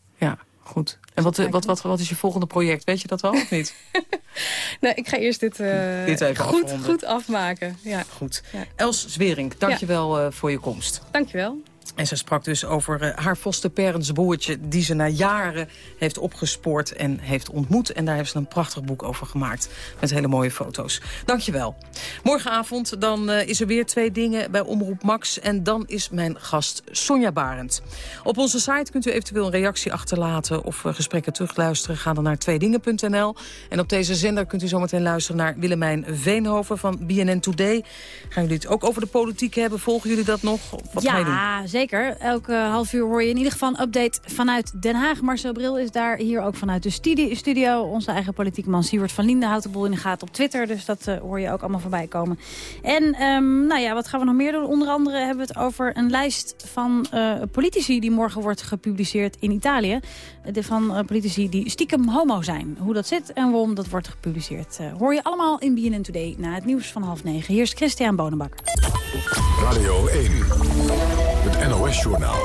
Goed. En wat, wat, wat, wat is je volgende project? Weet je dat wel of niet? nee, ik ga eerst dit, uh, dit even goed, afronden. goed afmaken. Ja. Goed. Ja. Els Zwering, dankjewel ja. uh, voor je komst. Dankjewel. En ze sprak dus over uh, haar foster parents broertje... die ze na jaren heeft opgespoord en heeft ontmoet. En daar heeft ze een prachtig boek over gemaakt. Met hele mooie foto's. Dankjewel. Morgenavond dan uh, is er weer twee dingen bij Omroep Max. En dan is mijn gast Sonja Barend. Op onze site kunt u eventueel een reactie achterlaten... of uh, gesprekken terugluisteren. Ga dan naar tweedingen.nl. En op deze zender kunt u zometeen luisteren naar Willemijn Veenhoven van BNN Today. Gaan jullie het ook over de politiek hebben? Volgen jullie dat nog? Wat ja, doen? Zeker. Elke half uur hoor je in ieder geval een update vanuit Den Haag. Marcel Bril is daar, hier ook vanuit de studio. Onze eigen politieke man Siewert van Linden houdt de boel in de gaten op Twitter. Dus dat uh, hoor je ook allemaal voorbij komen. En um, nou ja, wat gaan we nog meer doen? Onder andere hebben we het over een lijst van uh, politici... die morgen wordt gepubliceerd in Italië. De van uh, politici die stiekem homo zijn. Hoe dat zit en waarom dat wordt gepubliceerd. hoor je allemaal in BNN Today na het nieuws van half negen. Hier is Christian Bonenbakker. Radio 1. Het NOS-journaal.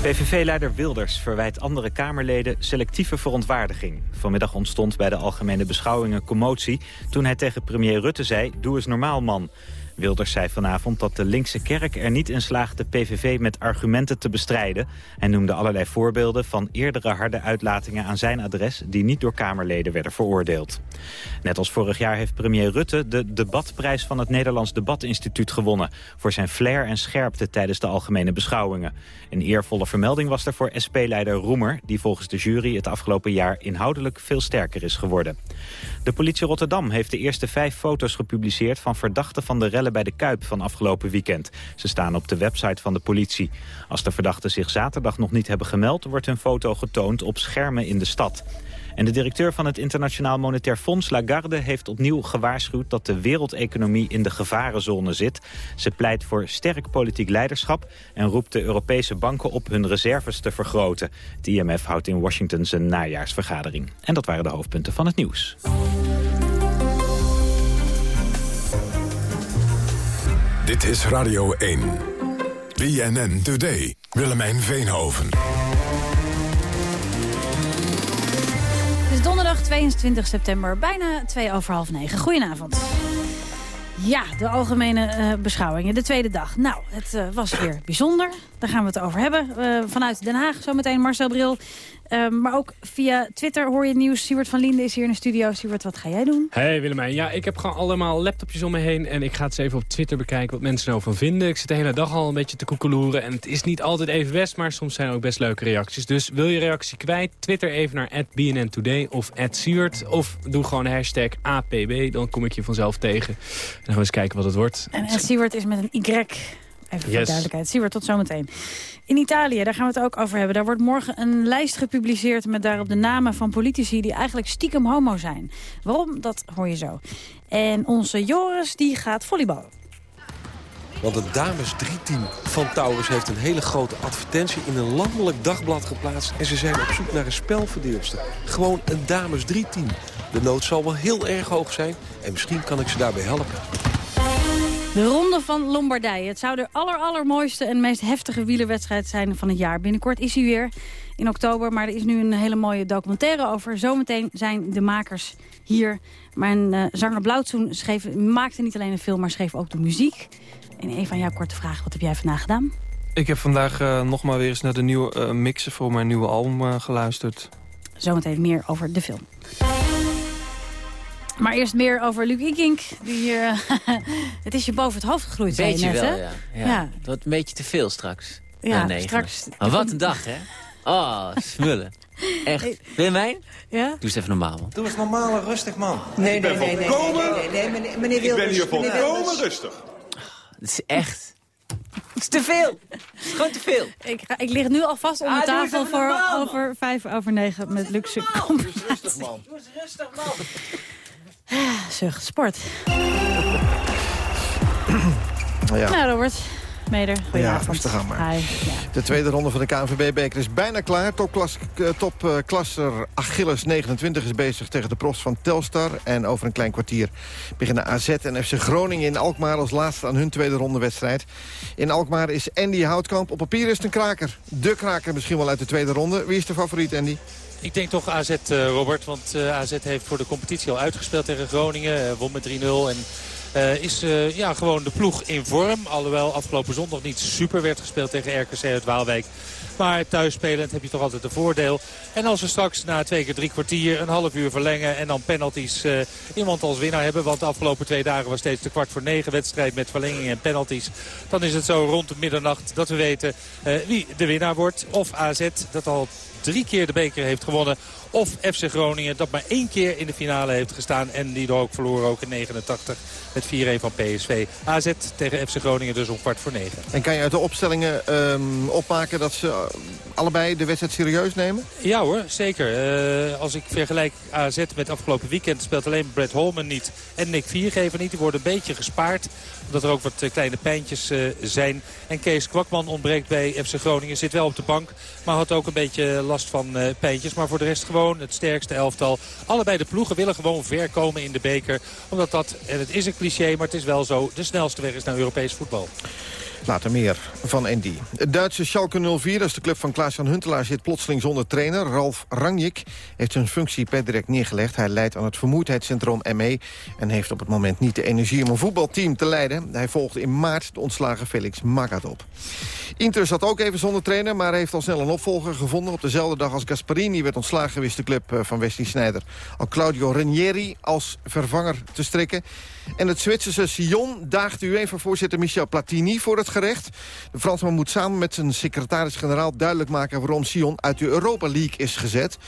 PVV-leider Wilders verwijt andere Kamerleden selectieve verontwaardiging. Vanmiddag ontstond bij de algemene beschouwingen commotie... toen hij tegen premier Rutte zei, doe eens normaal man. Wilders zei vanavond dat de linkse kerk er niet in slaagt de PVV met argumenten te bestrijden. Hij noemde allerlei voorbeelden van eerdere harde uitlatingen aan zijn adres die niet door Kamerleden werden veroordeeld. Net als vorig jaar heeft premier Rutte de debatprijs van het Nederlands Debatinstituut gewonnen voor zijn flair en scherpte tijdens de algemene beschouwingen. Een eervolle vermelding was er voor SP-leider Roemer, die volgens de jury het afgelopen jaar inhoudelijk veel sterker is geworden. De politie Rotterdam heeft de eerste vijf foto's gepubliceerd van verdachten van de rellen bij de Kuip van afgelopen weekend. Ze staan op de website van de politie. Als de verdachten zich zaterdag nog niet hebben gemeld... wordt hun foto getoond op schermen in de stad. En de directeur van het Internationaal Monetair Fonds, Lagarde... heeft opnieuw gewaarschuwd dat de wereldeconomie in de gevarenzone zit. Ze pleit voor sterk politiek leiderschap... en roept de Europese banken op hun reserves te vergroten. Het IMF houdt in Washington zijn najaarsvergadering. En dat waren de hoofdpunten van het nieuws. Dit is Radio 1. BNN Today. Willemijn Veenhoven. Het is donderdag 22 september, bijna 2 over half 9. Goedenavond. Ja, de algemene uh, beschouwingen, de tweede dag. Nou, het uh, was weer bijzonder. Daar gaan we het over hebben. Uh, vanuit Den Haag zometeen Marcel Bril. Uh, maar ook via Twitter hoor je het nieuws. Siewert van Linden is hier in de studio. Siewert, wat ga jij doen? Hey Willemijn. Ja, ik heb gewoon allemaal laptopjes om me heen. En ik ga eens even op Twitter bekijken wat mensen erover vinden. Ik zit de hele dag al een beetje te koekeloeren. En het is niet altijd even best, maar soms zijn er ook best leuke reacties. Dus wil je reactie kwijt? Twitter even naar BNN Today of Siewert. Of doe gewoon hashtag APB. Dan kom ik je vanzelf tegen. Gaan we eens kijken wat het wordt. En, en Siewert is met een Y... Even voor yes. duidelijkheid. Siewert, tot zometeen. In Italië, daar gaan we het ook over hebben. Daar wordt morgen een lijst gepubliceerd met daarop de namen van politici... die eigenlijk stiekem homo zijn. Waarom? Dat hoor je zo. En onze Joris, die gaat volleyballen. Want het dames 3-team van Towers heeft een hele grote advertentie... in een landelijk dagblad geplaatst. En ze zijn op zoek naar een spelverdeelster. Gewoon een dames 3-team. De nood zal wel heel erg hoog zijn. En misschien kan ik ze daarbij helpen. De Ronde van Lombardije. Het zou de aller, allermooiste en meest heftige wielerwedstrijd zijn van het jaar. Binnenkort is hij weer in oktober, maar er is nu een hele mooie documentaire over. Zometeen zijn de makers hier. Mijn uh, zanger Blauwtsoen schreef, maakte niet alleen een film, maar schreef ook de muziek. En een van jouw korte vragen, wat heb jij vandaag gedaan? Ik heb vandaag uh, nog maar weer eens naar de nieuwe uh, mixen voor mijn nieuwe album geluisterd. Zometeen meer over de film. Maar eerst meer over Luc Ikink. Die, uh, het is je boven het hoofd gegroeid, Beetje zei je net, wel, hè? ja. ja. ja. Dat wordt een beetje te veel straks. Ja, nee, straks. Maar wat een dag, hè? Oh, smullen. Echt. Willemijn? Ja? Doe eens even normaal, man. Doe eens normaal en rustig, man. Nee, Ik ben nee, nee, volkomen- nee, nee, nee, nee, meneer, Wilders. Ik ben hier volkomen Wilders. rustig. Het is echt... Het is te veel. Het is gewoon te veel. Ik, ga- ik lig nu alvast onder Ah, doe eens tafel voor over vijf over negen met luxe combinatie. Rustig, man. Doe eens rustig, man. Sport. Ja. Nou, Robert. Meder, goedenavond. rustig aan maar. Hi. De tweede ronde van de KNVB-beker is bijna klaar. Topklasser top, eh, klasser Achilles 29 is bezig tegen de profs van Telstar. En over een klein kwartier beginnen AZ en FC Groningen in Alkmaar... als laatste aan hun tweede ronde wedstrijd. In Alkmaar is Andy Houtkamp. Op papier is het een kraker. De kraker misschien wel uit de tweede ronde. Wie is de favoriet, Andy? Ik denk toch AZ, eh, Robert. Want eh, AZ heeft voor de competitie al uitgespeeld tegen Groningen. Eh, won met 3-0 en is ja, gewoon de ploeg in vorm. Alhoewel afgelopen zondag niet super werd gespeeld tegen RKC uit Waalwijk. Maar thuis spelend heb je toch altijd een voordeel. En als we straks na twee keer drie kwartier een half uur verlengen... en dan penalties iemand als winnaar hebben... want de afgelopen twee dagen was steeds de kwart voor negen wedstrijd... met verlengingen en penalties. Dan is het zo rond de middernacht dat we weten wie de winnaar wordt. Of AZ, dat al drie keer de beker heeft gewonnen. Of FC Groningen, dat maar één keer in de finale heeft gestaan. En die er ook verloren ook in 89 met 4-1 van PSV. AZ tegen FC Groningen dus om kwart voor negen. En kan je uit de opstellingen ehm, opmaken dat ze allebei de wedstrijd serieus nemen? Ja hoor, zeker. Eh, als ik vergelijk AZ met afgelopen weekend speelt alleen Brett Holman niet en Nick Viergever niet. Die worden een beetje gespaard omdat er ook wat eh, kleine pijntjes eh, zijn. En Kees Kwakman ontbreekt bij FC Groningen. Zit wel op de bank, maar had ook een beetje last van eh, pijntjes. Maar voor de rest gewoon het sterkste elftal. Allebei de ploegen willen gewoon ver komen in de beker. Omdat dat, en het is een cliché, maar het is wel zo, de snelste weg is naar Europees voetbal. Later meer van Andy. Het Duitse Schalke 04, dat is de club van Klaas-Jan Huntelaar... zit plotseling zonder trainer. Ralf Ranjik heeft zijn functie per direct neergelegd. Hij leidt aan het vermoeidheidscentrum ME... en heeft op het moment niet de energie om een voetbalteam te leiden. Hij volgde in maart de ontslagen Felix Magath op. Inter zat ook even zonder trainer... maar heeft al snel een opvolger gevonden. Op dezelfde dag als Gasparini werd ontslagen... wist de club eh, van Wesley Sneijder al Claudio Ranieri als vervanger te strikken. En het Zwitserse Sion daagt UEFA-voorzitter Michel Platini voor het gerecht. De Fransman moet samen met zijn secretaris-generaal duidelijk maken... waarom Sion uit de Europa League is gezet.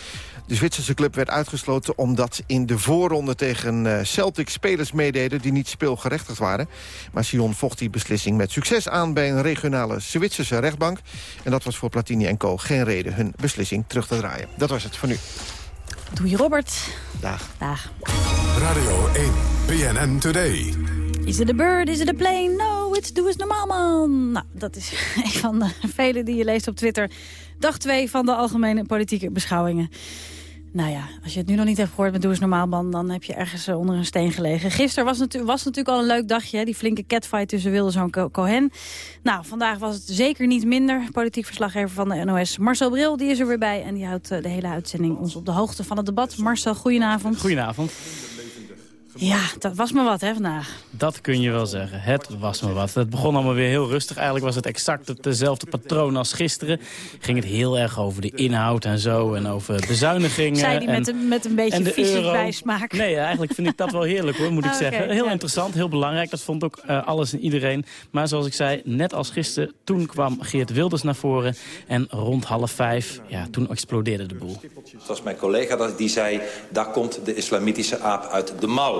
De Zwitserse club werd uitgesloten omdat in de voorronde tegen eh, Celtic spelers meededen... die niet speelgerechtigd waren. Maar Sion vocht die beslissing met succes aan bij een regionale Zwitserse rechtbank. En dat was voor Platini en co. geen reden hun beslissing terug te draaien. Dat was het voor nu. Doei Robert. Dag. Dag. Radio 1, BNN Today. Is it a bird, is it a plane? No, it's Doe eens normaal, man. Nou, dat is een van de vele die je leest op Twitter. Dag 2 van de algemene politieke beschouwingen. Nou ja, als je het nu nog niet hebt gehoord met Doe eens normaal, man... dan heb je ergens eh, onder een steen gelegen. Gisteren was, natu was natuurlijk al een leuk dagje, hè? die flinke catfight tussen Wilders en Co Cohen. Nou, vandaag was het zeker niet minder. Politiek verslaggever van de NOS, Marcel Bril, die is er weer bij... en die houdt eh, de hele uitzending ons op de hoogte van het debat. Marcel, goedenavond. Goedenavond. Ja, dat was maar wat hè vandaag. Dat kun je wel zeggen. Het was maar wat. Het begon allemaal weer heel rustig. Eigenlijk was het exact hetzelfde patroon als gisteren. Ging het heel erg over de inhoud en zo. En over bezuinigingen. Zei die en, met, een, met een beetje vieze bijsmaak. Nee, eigenlijk vind ik dat wel heerlijk hoor, moet ik Ah, zeggen. Heel ja. interessant, heel belangrijk. Dat vond ook eh, alles en iedereen. Maar zoals ik zei, net als gisteren, toen kwam Geert Wilders naar voren. En rond half vijf, ja, toen explodeerde de boel. Zoals mijn collega dat- die zei, daar komt de islamitische aap uit de mouw.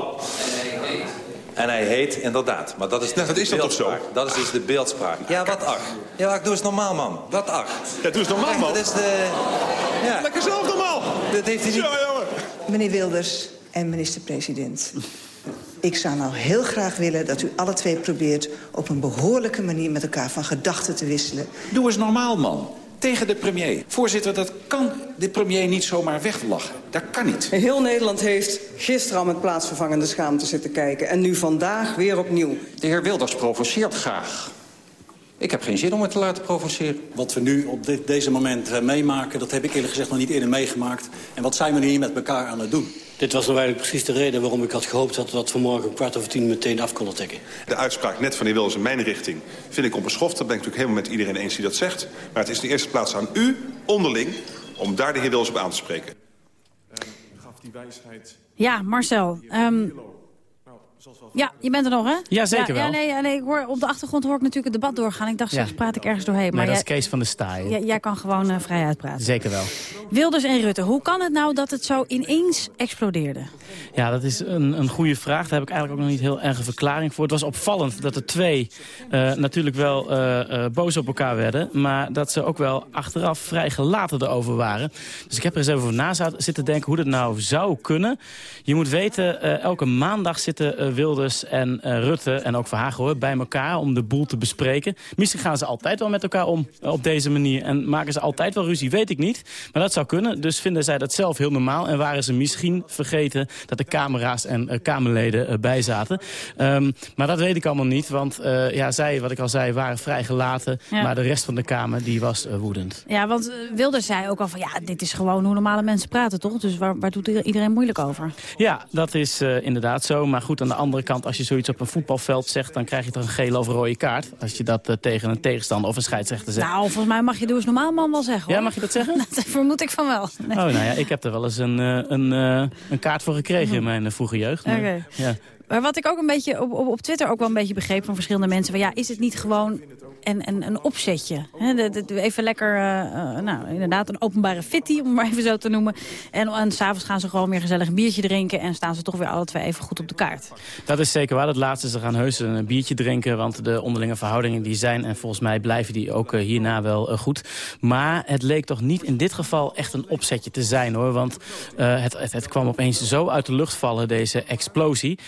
En hij heet inderdaad. Maar dat is, dus dat de is dat toch zo? beeldspraak. Dat is dus de beeldspraak. Ja, wat ach. Ja, ach, doe eens normaal, man. Wat ach. Ja, doe eens normaal, man. Dat is de... Ja. Lekker zelf normaal. Dat heeft hij niet... Meneer Wilders en minister-president. Ik zou nou heel graag willen dat u alle twee probeert... op een behoorlijke manier met elkaar van gedachten te wisselen. Doe eens normaal, man. Tegen de premier. Voorzitter, dat kan de premier niet zomaar weglachen. Dat kan niet. Heel Nederland heeft gisteren al met plaatsvervangende schaamte zitten kijken. En nu vandaag weer opnieuw. De heer Wilders provoceert graag. Ik heb geen zin om het te laten provoceren. Wat we nu op dit, deze moment eh, meemaken, dat heb ik eerlijk gezegd nog niet eerder meegemaakt. En wat zijn we nu hier met elkaar aan het doen? Dit was nou eigenlijk precies de reden waarom ik had gehoopt... dat we dat vanmorgen om kwart over tien meteen af konden tikken. De uitspraak net van de Wilders in mijn richting vind ik onbeschoft. Dat ben ik natuurlijk helemaal met iedereen eens die dat zegt. Maar het is in de eerste plaats aan u, onderling, om daar de heer Wilders op aan te spreken. Gaf die wijsheid... Ja, Marcel. ehm, ja, je bent er nog, hè? Ja, zeker ja, wel. nee, ja, nee, ik hoor, op de achtergrond hoor ik natuurlijk het debat doorgaan. Ik dacht, Ja. straks praat ik ergens doorheen. Maar Maar dat is Kees van der Staaien. jij, jij kan gewoon eh, vrij uitpraten. Zeker wel. Wilders en Rutte, hoe kan het nou dat het zo ineens explodeerde? Ja, dat is een, een goede vraag. Daar heb ik eigenlijk ook nog niet heel erg een verklaring voor. Het was opvallend dat de twee eh, natuurlijk wel eh, eh, boos op elkaar werden. Maar dat ze ook wel achteraf vrij gelaten erover waren. Dus ik heb er eens even over na zitten denken hoe dat nou zou kunnen. Je moet weten, eh, elke maandag zitten uh, Wilders en uh, Rutte, en ook Verhagen hoor, bij elkaar om de boel te bespreken. Misschien gaan ze altijd wel met elkaar om uh, op deze manier. En maken ze altijd wel ruzie, weet ik niet. Maar dat zou kunnen. Dus vinden zij dat zelf heel normaal. En waren ze misschien vergeten dat de camera's en Kamerleden bij zaten. Um, maar dat weet ik allemaal niet. Want ja, zij, wat ik al zei, waren vrij gelaten. Ja. Maar de rest van de Kamer, die was woedend. Ja, want Wilders zei ook al van, ja, dit is gewoon hoe normale mensen praten, toch? Dus waar, waar doet iedereen moeilijk over? Ja, dat is uh, inderdaad zo. Maar goed, aan de andere kant, als je zoiets op een voetbalveld zegt... dan krijg je toch een gele of een rode kaart. Als je dat uh, tegen een tegenstander of een scheidsrechter zegt. Nou, volgens mij mag je doe eens normaal man wel zeggen, hoor. Ja, mag je dat zeggen? dat vermoed ik van wel. Nee. Oh, nou ja, ik heb er wel eens een, uh, een, een kaart voor gekregen in mijn vroege jeugd. Oké. Okay. Ja. Maar wat ik ook een beetje op, op, op Twitter ook wel een beetje begreep van verschillende mensen... Van, ja, is het niet gewoon een, een, een opzetje? Even lekker, uh, uh, nou, inderdaad, een openbare fitty, om het maar even zo te noemen. En, en s'avonds gaan ze gewoon weer gezellig een biertje drinken... en staan ze toch weer alle twee even goed op de kaart. Dat is zeker waar. Dat laatste, ze gaan heus een biertje drinken... want de onderlinge verhoudingen die zijn... en volgens mij blijven die ook uh, hierna wel goed. Maar het leek toch niet in dit geval echt een opzetje te zijn, hoor. Want het, het kwam opeens zo uit de lucht vallen, deze explosie...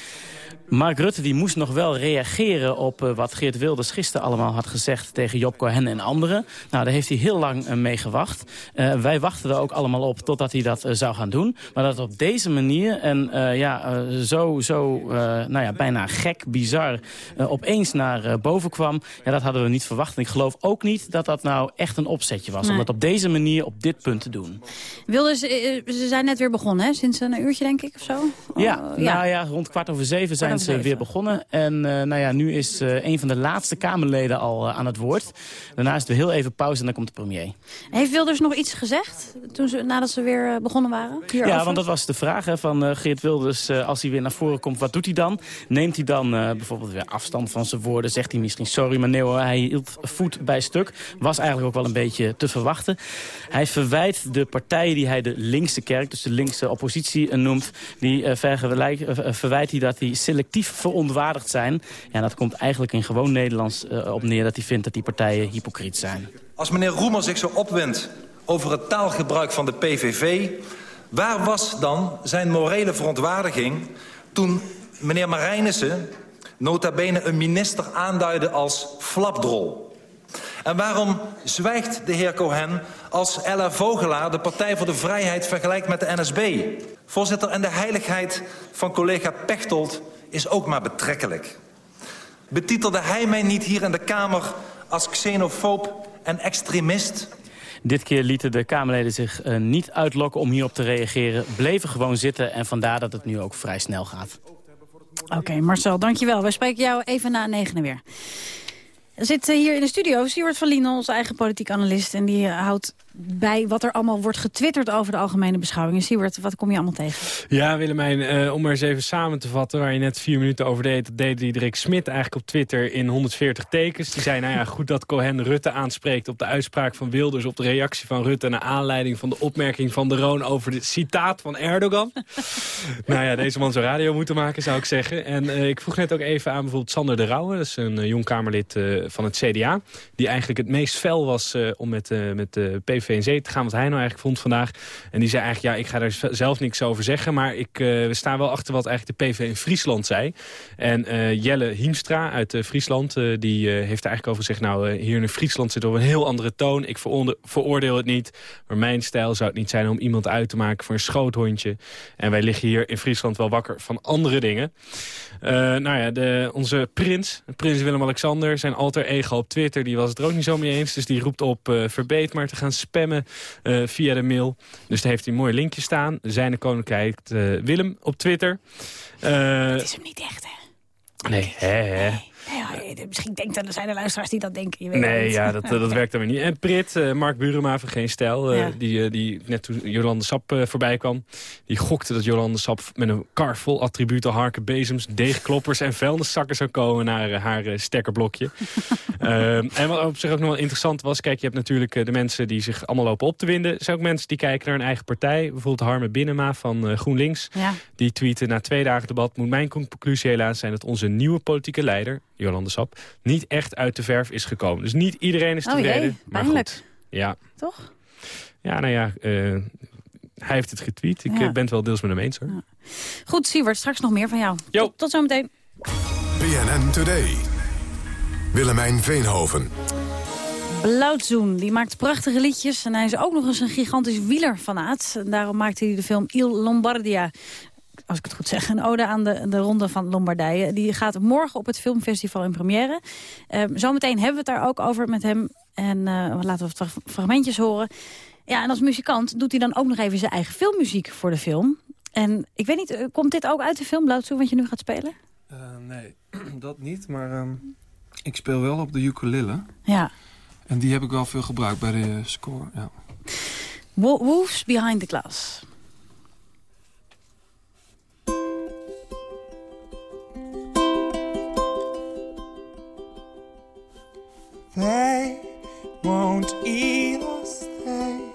Mark Rutte die moest nog wel reageren op uh, wat Geert Wilders gisteren allemaal had gezegd tegen Job Cohen en anderen. Nou, daar heeft hij heel lang uh, mee gewacht. Uh, wij wachten er ook allemaal op totdat hij dat zou gaan doen. Maar dat op deze manier en ja, zo, zo nou ja, bijna gek, bizar opeens naar boven kwam, ja, dat hadden we niet verwacht. En ik geloof ook niet dat dat nou echt een opzetje was. Nee. Om dat op deze manier op dit punt te doen. Wilders, ze zijn net weer begonnen, hè? sinds een uurtje denk ik of zo? Ja, oh, ja. nou ja, rond kwart over zeven zijn ze weer begonnen. En uh, nou ja, nu is uh, een van de laatste Kamerleden al aan het woord. Daarna is er heel even pauze en dan komt de premier. Heeft Wilders nog iets gezegd toen ze, nadat ze weer begonnen waren? Hierover? Ja, want dat was de vraag hè, van Geert Wilders. als hij weer naar voren komt, wat doet hij dan? Neemt hij dan bijvoorbeeld weer afstand van zijn woorden? Zegt hij misschien sorry, maar nee hij hield voet bij stuk. Was eigenlijk ook wel een beetje te verwachten. Hij verwijt de partijen die hij de linkse kerk, dus de linkse oppositie noemt... die verwijt hij dat hij selectief verontwaardigd zijn. Ja, dat komt eigenlijk in gewoon Nederlands uh, op neer... dat hij vindt dat die partijen hypocriet zijn. Als meneer Roemer zich zo opwindt over het taalgebruik van de PVV... waar was dan zijn morele verontwaardiging... toen meneer Marijnissen nota bene een minister aanduidde als flapdrol... En waarom zwijgt de heer Cohen als Ella Vogelaar de Partij voor de Vrijheid vergelijkt met de NSB? Voorzitter, en de heiligheid van collega Pechtold is ook maar betrekkelijk. Betitelde hij mij niet hier in de Kamer als xenofoob en extremist? Dit keer lieten de Kamerleden zich uh, niet uitlokken om hierop te reageren. Bleven gewoon zitten en vandaar dat het nu ook vrij snel gaat. Oké, okay, Marcel, dankjewel. Wij spreken jou even na negenen weer. Zit hier in de studio Stuart van Lien, onze eigen politiek analist. En die houdt bij wat er allemaal wordt getwitterd over de algemene beschouwingen. Siewert, wat kom je allemaal tegen? Ja, Willemijn, uh, om maar eens even samen te vatten... waar je net vier minuten over deed, dat deed Diederik Smit eigenlijk op Twitter in 140 tekens. Die zei, nou ja, goed dat Cohen Rutte aanspreekt op de uitspraak van Wilders... op de reactie van Rutte naar aanleiding van de opmerking van de Roon... over het citaat van Erdogan. nou ja, deze man zou radio moeten maken, zou ik zeggen. En uh, ik vroeg net ook even aan bijvoorbeeld Sander de Rauwe... dat is een uh, jong Kamerlid van het CDA... die eigenlijk het meest fel was om met, met de PV PVV te gaan. Wat hij nou eigenlijk vond vandaag. En die zei eigenlijk, ja, ik ga daar zelf niks over zeggen. Maar ik, uh, we staan wel achter wat eigenlijk de PV in Friesland zei. En uh, Jelle Hiemstra uit uh, Friesland, die heeft er eigenlijk over gezegd... nou, hier in Friesland zit op een heel andere toon. Ik veroordeel het niet. Maar mijn stijl zou het niet zijn om iemand uit te maken voor een schoothondje. En wij liggen hier in Friesland wel wakker van andere dingen. nou ja, de, onze prins, prins Willem-Alexander, zijn alter ego op Twitter... die was het er ook niet zo mee eens. Dus die roept op verbeet maar te gaan spammen uh, via de mail. Dus daar heeft hij een mooi linkje staan. Zijn de Koninkrijk uh, Willem op Twitter. Uh, het is hem niet echt, hè? Nee, hè, hè. Ja, misschien denkt er zijn er luisteraars die dat denken. Je weet nee, ja, dat, dat werkt dan weer niet. En Prit, uh, Mark Burema van Geen Stijl, uh, ja. die, die net toen Jolande Sap voorbij kwam... die gokte dat Jolande Sap met een kar vol attributen... harken, bezems, deegkloppers en vuilniszakken zou komen... naar haar stekkerblokje. Ehm, en wat op zich ook nog wel interessant was... kijk, je hebt natuurlijk de mensen die zich allemaal lopen op te winden. Er zijn ook mensen die kijken naar hun eigen partij. Bijvoorbeeld Harme Binnenma van GroenLinks. Ja. Die tweeten na twee dagen debat... moet mijn conclusie helaas zijn dat onze nieuwe politieke leider... Jolande Sap, niet echt uit de verf is gekomen. Dus niet iedereen is tevreden. Oh jee, maar goed. Ja. Toch? Ja, nou ja, uh, Hij heeft het getweet. Ik Ja. eh, ben het wel deels met hem eens hoor. Goed, Siewert, straks nog meer van jou. Jo. Tot, tot zometeen. BNN Today. Willemijn Veenhoven. Blauwzoen, die maakt prachtige liedjes. En hij is ook nog eens een gigantisch wielerfanaat. En daarom maakte hij de film Il Lombardia. Als ik het goed zeg, een ode aan de, de ronde van Lombardije. Die gaat morgen op het filmfestival in première. Ehm, zometeen hebben we het daar ook over met hem. En eh, laten we wat fragmentjes horen. Ja, en als muzikant doet hij dan ook nog even zijn eigen filmmuziek voor de film. En ik weet niet, eh, komt dit ook uit de film Blauwzoen, wat je nu gaat spelen? Eh, nee, dat niet, maar ehm, ik speel wel op de ukulele. Ja. En die heb ik wel veel gebruikt bij de score, ja. Wo- Wolves Behind the Glass. They won't eat us, they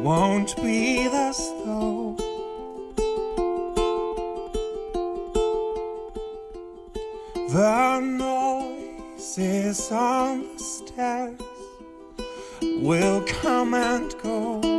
won't breathe us though. The noises on the stairs will come and go.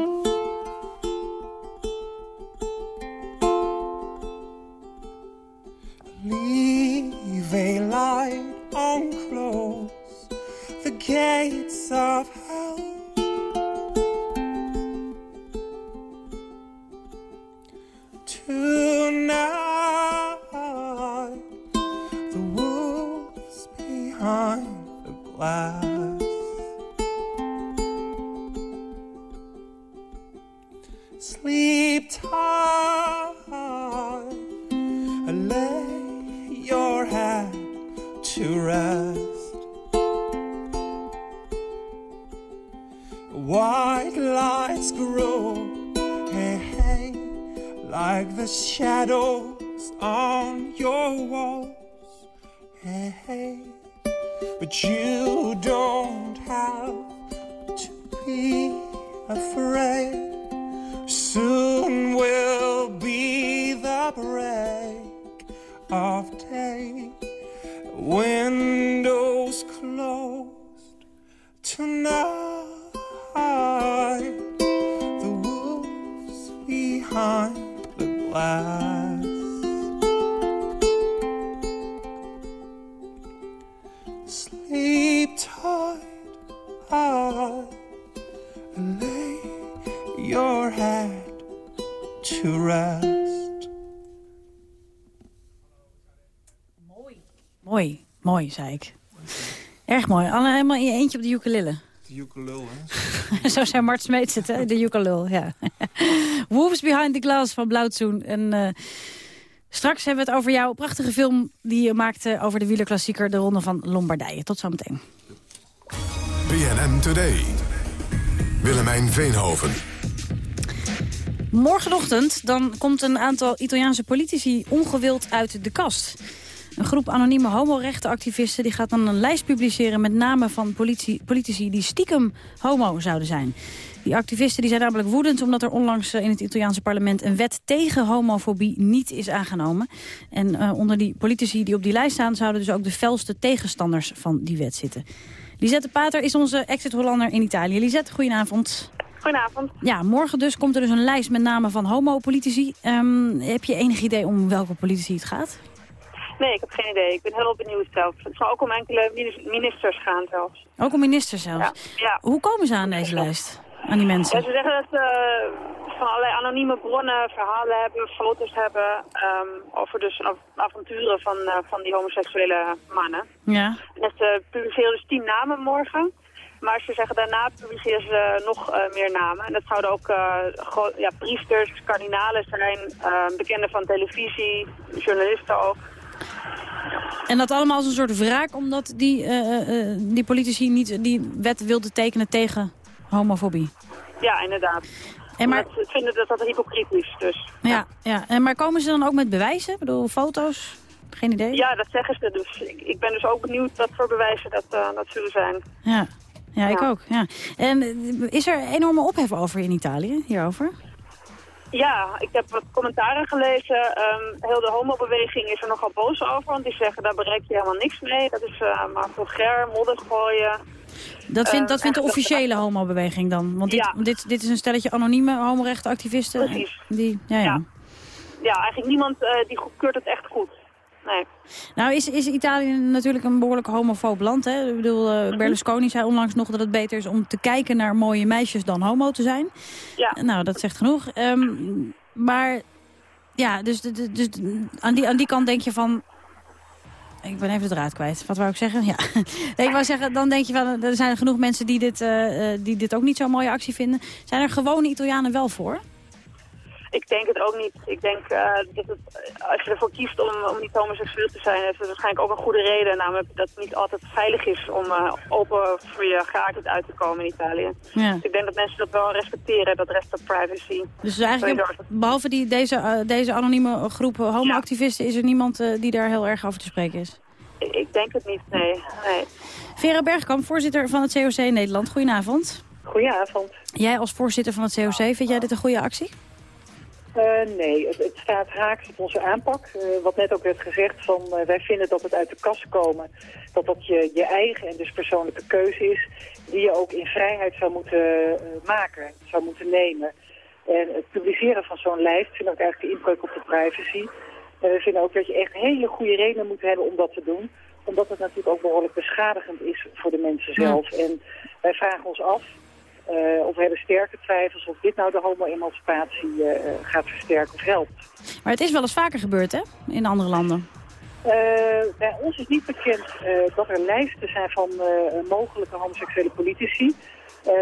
Mooi, mooi, zei ik. Erg mooi. Alle, helemaal in je eentje op de ukulele. De ukulele, hè? Zo zei Mart Smeets het, hè? de ukulele, ja. Wolves Behind the Glass van Blauwtsoen. En eh, straks hebben we het over jouw prachtige film... die je maakte over de wielerklassieker De Ronde van Lombardije. Tot zometeen. BNN Today. Willemijn Veenhoven. Morgenochtend dan komt een aantal Italiaanse politici ongewild uit de kast. Een groep anonieme homorechtenactivisten die gaat dan een lijst publiceren... met namen van politie, politici die stiekem homo zouden zijn. Die activisten die zijn namelijk woedend omdat er onlangs eh, in het Italiaanse parlement... een wet tegen homofobie niet is aangenomen. En eh, onder die politici die op die lijst staan... zouden dus ook de felste tegenstanders van die wet zitten. Lisette Pater is onze exit-Hollander in Italië. Lisette, goedenavond. Goedenavond. Ja, morgen dus komt er dus een lijst met namen van homopolitici. Ehm heb je enig idee om welke politici het gaat? Nee, ik heb geen idee. Ik ben heel benieuwd zelf. Het zal ook om enkele minis- ministers gaan zelfs. Ook een minister zelfs. Ja. ja. Hoe komen ze aan deze lijst? Aan die Ja, mensen? ze zeggen dat ze eh, van allerlei anonieme bronnen verhalen hebben, foto's hebben ehm, over dus av- avonturen van, eh, van die homoseksuele mannen. Ja. En ze publiceren dus tien namen morgen. Maar ze zeggen daarna publiceren ze nog eh, meer namen. En dat zouden ook eh, ja, priesters, kardinalen zijn, eh, bekenden van televisie, journalisten ook. En dat allemaal als een soort wraak omdat die, eh, eh, die politici niet die wet wilden tekenen tegen homofobie. Ja, inderdaad. En maar- ze vinden dat dat hypocriet is, dus. Ja, ja. En maar komen ze dan ook met bewijzen? Ik bedoel, foto's? Geen idee? Ja, dat zeggen ze dus. Ik, ik ben dus ook benieuwd wat voor bewijzen dat, eh, dat zullen zijn. Ja, ja ik Ja. ook. Ja. En eh, is er enorme ophef over in Italië, hierover? Ja, ik heb wat commentaren gelezen. Ehm, heel de homobeweging is er nogal boos over, want die zeggen daar bereik je helemaal niks mee. Dat is eh, maar vulgair, modder gooien. Dat vindt, Eh, dat vindt de officiële homobeweging dan? Want dit, dit, dit is een stelletje anonieme homorechtenactivisten. Precies. Die, ja, ja. Ja, eigenlijk niemand eh, die keurt het echt goed. Nee. Nou is, is Italië natuurlijk een behoorlijk homofoob land. Hè? Ik bedoel, Mhm. eh, Berlusconi zei onlangs nog dat het beter is om te kijken naar mooie meisjes dan homo te zijn. Ja. Nou, dat zegt genoeg. Ehm, maar ja, dus, dus, aan, die, aan die kant denk je van... Ik ben even de draad kwijt. Wat wou ik zeggen? Ja. Nee, ik wou zeggen, dan denk je van... Er zijn genoeg mensen die dit, eh, eh, die dit ook niet zo'n mooie actie vinden. Zijn er gewone Italianen wel voor? Ik denk het ook niet. Ik denk eh, dat het, als je ervoor kiest om, om niet homoseksueel te zijn, heeft het waarschijnlijk ook een goede reden. Namelijk dat het niet altijd veilig is om eh, open voor je geaardheid uit te komen in Italië. Ja. Dus ik denk dat mensen dat wel respecteren, dat rest op privacy. Dus eigenlijk, behalve die, deze, eh, deze anonieme groep homoactivisten... is er niemand die daar heel erg over te spreken is? Ik, ik denk het niet, nee. nee. Vera Bergkamp, voorzitter van het COC Nederland. Goedenavond. Goedenavond. Jij als voorzitter van het COC, vind jij dit een goede actie? Nee, het, het staat haaks op onze aanpak. Eh, wat net ook werd gezegd, van, eh, wij vinden dat het uit de kast komen... dat dat je, je eigen en dus persoonlijke keuze is... die je ook in vrijheid zou moeten eh, maken, zou moeten nemen. En het publiceren van zo'n lijst vind ik eigenlijk de inbreuk op de privacy. En we vinden ook dat je echt hele goede redenen moet hebben om dat te doen. Omdat het natuurlijk ook behoorlijk beschadigend is voor de mensen zelf. En wij vragen ons af eh, of we hebben sterke twijfels of dit nou de homo-emancipatie eh, eh, gaat versterken of helpt. Maar het is wel eens vaker gebeurd, hè? In andere landen. Bij ons is niet bekend dat er lijsten zijn van mogelijke homoseksuele politici.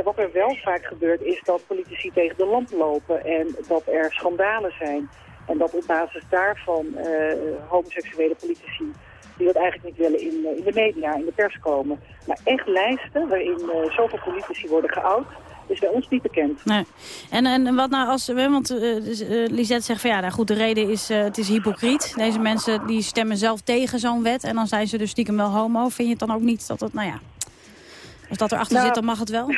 Wat er wel vaak gebeurt is dat politici tegen de lamp lopen en dat er schandalen zijn. En dat op basis daarvan homoseksuele politici die dat eigenlijk niet willen in, eh, in de media, in de pers komen. Maar echt lijsten waarin eh, zoveel politici worden geout, is bij ons niet bekend. Nee. En, en wat nou als... Want dus, eh, Lisette zegt van ja, nou goed, de reden is... het is hypocriet. Deze mensen die stemmen zelf tegen zo'n wet. En dan zijn ze dus stiekem wel homo. Vind je het dan ook niet dat het, nou ja... Als dat erachter Nou, zit, dan mag het wel?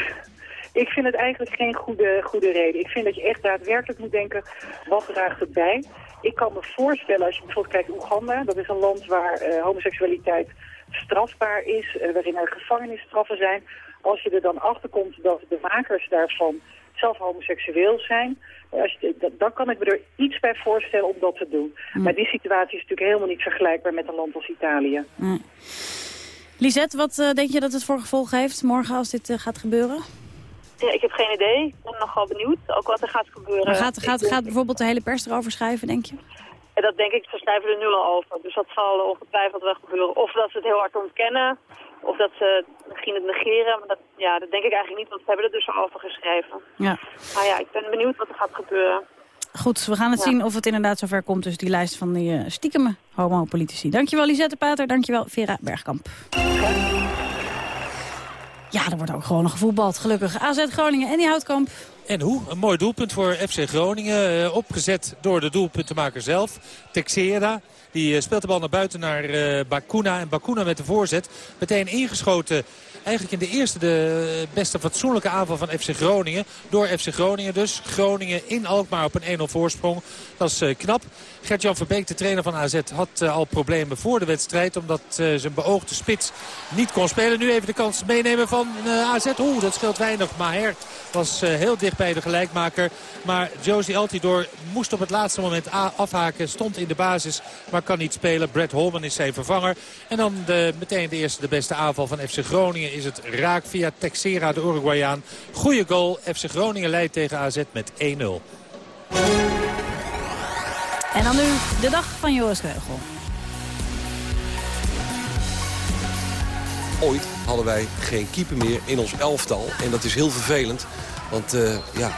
Ik vind het eigenlijk geen goede, goede reden. Ik vind dat je echt daadwerkelijk moet denken, wat draagt het bij? Ik kan me voorstellen, als je bijvoorbeeld kijkt Oeganda, dat is een land waar eh, homoseksualiteit strafbaar is, eh, waarin er gevangenisstraffen zijn. Als je er dan achter komt dat de makers daarvan zelf homoseksueel zijn, eh, als je, dat- dan kan ik me er iets bij voorstellen om dat te doen. Maar die situatie is natuurlijk helemaal niet vergelijkbaar met een land als Italië. Nee. Lisette, wat denk je dat het voor gevolgen heeft morgen als dit gaat gebeuren? Ja, ik heb geen idee. Ik ben nogal benieuwd, ook wat er gaat gebeuren. Maar gaat, gaat, gaat bijvoorbeeld de hele pers erover schrijven, denk je? En dat denk ik, ze schrijven er nu al over. Dus dat zal ongetwijfeld wel gebeuren. Of dat ze het heel hard ontkennen, of dat ze misschien het negeren. Maar dat, ja, dat denk ik eigenlijk niet, want ze hebben er dus al over geschreven. Ja. Maar ja, ik ben benieuwd wat er gaat gebeuren. Goed, we gaan het Ja. zien of het inderdaad zover komt. Dus die lijst van die uh, stiekeme homo-politici. Dankjewel Lisette Pater, dankjewel Vera Bergkamp. Ja, er wordt ook gewoon gevoetbald, gelukkig. AZ Groningen en die Houtkamp. En hoe? Een mooi doelpunt voor FC Groningen. Eh, opgezet door de doelpuntenmaker zelf, Texera. Die eh, speelt de bal naar buiten naar eh, Bakuna. En Bakuna met de voorzet meteen ingeschoten. Eigenlijk in de eerste de beste fatsoenlijke aanval van FC Groningen. Door FC Groningen dus. Groningen in Alkmaar op een 1-0 voorsprong. Dat is knap. Gert-Jan Verbeek, de trainer van AZ, had eh, al problemen voor de wedstrijd. Omdat eh, zijn beoogde spits niet kon spelen. Nu even de kans meenemen van eh, AZ. Oeh, dat scheelt weinig. Maher was heel dicht bij de gelijkmaker. Maar Josie Altidor moest op het laatste moment afhaken. Stond in de basis, maar kan niet spelen. Brad Holman is zijn vervanger. En dan de, meteen de eerste, de beste aanval van FC Groningen is het raak via Texera, de Uruguayaan. Goeie goal. FC Groningen leidt tegen AZ met 1-0. En dan nu de dag van Joris Kreugel. Ooit hadden wij geen keeper meer in ons elftal. En dat is heel vervelend. Want eh, ja,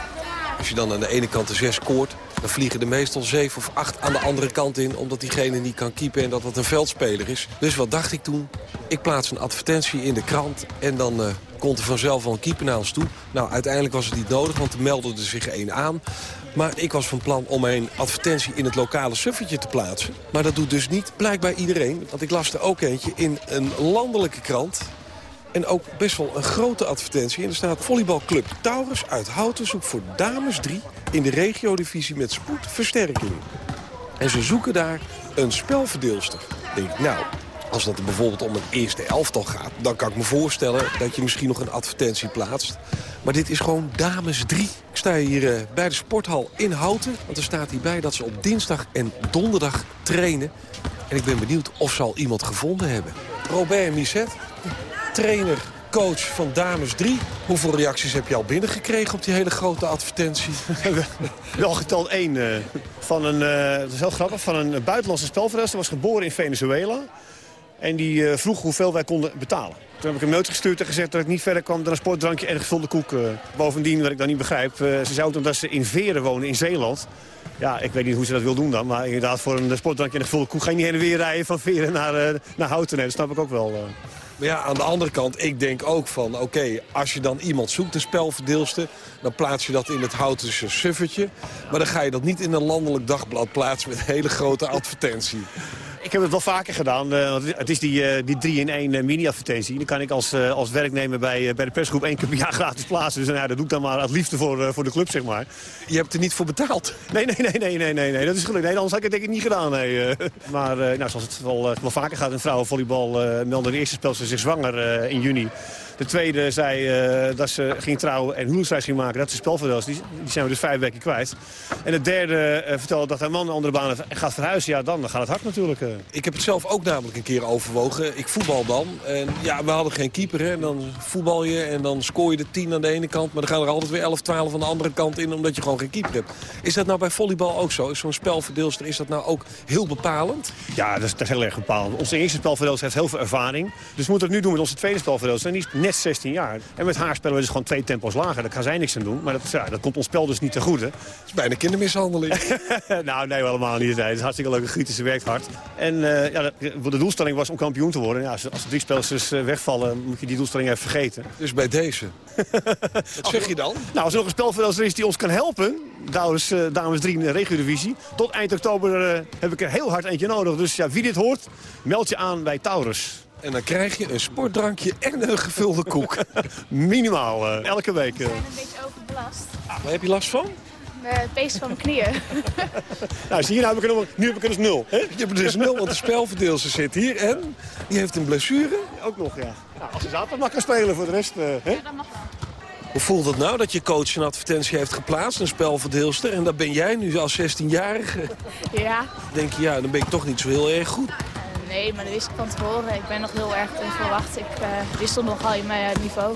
als je dan aan de ene kant de zes scoort... dan vliegen er meestal zeven of acht aan de andere kant in... omdat diegene niet kan keepen en dat dat een veldspeler is. Dus wat dacht ik toen? Ik plaats een advertentie in de krant... en dan eh, komt er vanzelf wel een keeper naar ons toe. Nou, uiteindelijk was het niet nodig, want er meldde er zich één aan... Maar ik was van plan om een advertentie in het lokale suffertje te plaatsen. Maar dat doet dus niet blijkbaar iedereen. Want ik las er ook eentje in een landelijke krant. En ook best wel een grote advertentie. En er staat volleybalclub Taurus uit Houten zoekt voor dames 3... in de regiodivisie met spoed versterking. En ze zoeken daar een spelverdeelster. Ik denk, nou, Als dat bijvoorbeeld om een eerste elftal gaat... dan kan ik me voorstellen dat je misschien nog een advertentie plaatst. Maar dit is gewoon dames 3. Ik sta hier eh, bij de sporthal in Houten. Want er staat hierbij dat ze op dinsdag en donderdag trainen. En ik ben benieuwd of ze al iemand gevonden hebben. Robert Misset, trainer, coach van dames 3. Hoeveel reacties heb je al binnengekregen op die hele grote advertentie? Wel geteld één. eh, van een, eh, dat is heel grappig, van een buitenlandse spelverdeler. was geboren in Venezuela. En die eh, vroeg hoeveel wij konden betalen. Toen heb ik hem nooit gestuurd en gezegd dat ik niet verder kwam dan een sportdrankje en een gevulde koek. eh. Bovendien, wat ik dan niet begrijp, eh, ze zou omdat ze in Veren wonen in Zeeland. Ja, ik weet niet hoe ze dat wil doen dan. Maar inderdaad, voor een sportdrankje en een gevulde koek ga je niet heen en weer rijden van Veren naar, naar Houten. Dat snap ik ook wel. Maar ja, aan de andere kant, ik denk ook van... oké, als je dan iemand zoekt, een spelverdeelster... dan plaats je dat in het Houtense suffertje. Maar dan ga je dat niet in een landelijk dagblad plaatsen... met een hele grote advertentie. Ik heb het wel vaker gedaan. eh, het is die, eh, die 3-in-1 eh, mini-advertentie. Dan kan ik als, als werknemer bij, bij de persgroep één keer per jaar gratis plaatsen. Dus nou ja, dat doe ik dan maar uit liefde voor, voor de club, zeg maar. Je hebt er niet voor betaald? Nee, nee, nee, nee, nee, nee, nee. dat is gelukt. Nee, anders had ik het denk ik niet gedaan. Nee. Maar nou, zoals het wel, wel vaker gaat in vrouwenvolleybal... meldde de eerste speelster zich zwanger in juni. De tweede zei eh, dat ze ging trouwen en huwelijksreis ging maken. Dat is spelverdeels. Die, die zijn we dus vijf weken kwijt. En de derde eh, vertelde dat haar man een andere baan gaat verhuizen. Ja, dan gaat het hard natuurlijk. eh. Ik heb het zelf ook namelijk een keer overwogen. Ik voetbal dan. En ja, we hadden geen keeper. Hè. En dan voetbal je en dan scoor je de 10 aan de ene kant. Maar dan gaan er altijd weer 11, 12 aan de andere kant in. Omdat je gewoon geen keeper hebt. Is dat nou bij volleybal ook zo? Is zo'n spelverdeelster, is dat nou ook heel bepalend? Ja, dat is, dat is heel erg bepalend. Onze eerste spelverdeelster heeft heel veel ervaring. Dus we moeten het nu doen met onze tweede spelverdeelster. En die is net 16 jaar. En met haar spelen we dus gewoon twee tempo's lager. Daar kan zij niks aan doen. Maar dat, ja, dat komt ons spel dus niet te goede. Het is bijna kindermishandeling. nou, nee, helemaal niet. Nee, het is hartstikke leuke Grieten, ze werkt hard. En eh, ja, de, de doelstelling was om kampioen te worden. Ja, als, de drie spelers eh, wegvallen, moet je die doelstelling even vergeten. Dus bij deze? Wat zeg je dan? Nou, als er nog een spelverdeelster is die ons kan helpen... Dames, eh, dames 3 in de regio-divisie. Tot eind oktober heb ik er heel hard eentje nodig. Dus ja, wie dit hoort, meld je aan bij Taurus. En dan krijg je een sportdrankje en een gevulde koek. Minimaal, eh, elke week. eh. Ik ben een beetje overbelast. Waar heb je last van? Het pees van mijn knieën. Nou, zie je, nou heb ik er, nog- nu heb ik er dus nul. Hè? Je hebt er dus nul, want de spelverdeelster zit hier en die heeft een blessure. Ook nog, ja. Nou, als je zaterdag mag gaan spelen voor de rest, eh, hè? Hoe voelt het nou dat je coach een advertentie heeft geplaatst, een spelverdeelster... en dat ben jij nu als 16-jarige? Ja. denk je, ja, dan ben ik toch niet zo heel erg goed. Nee, maar dat wist ik van tevoren. Ik ben nog heel erg in verwacht. Ik eh wissel nogal in mijn eh, niveau.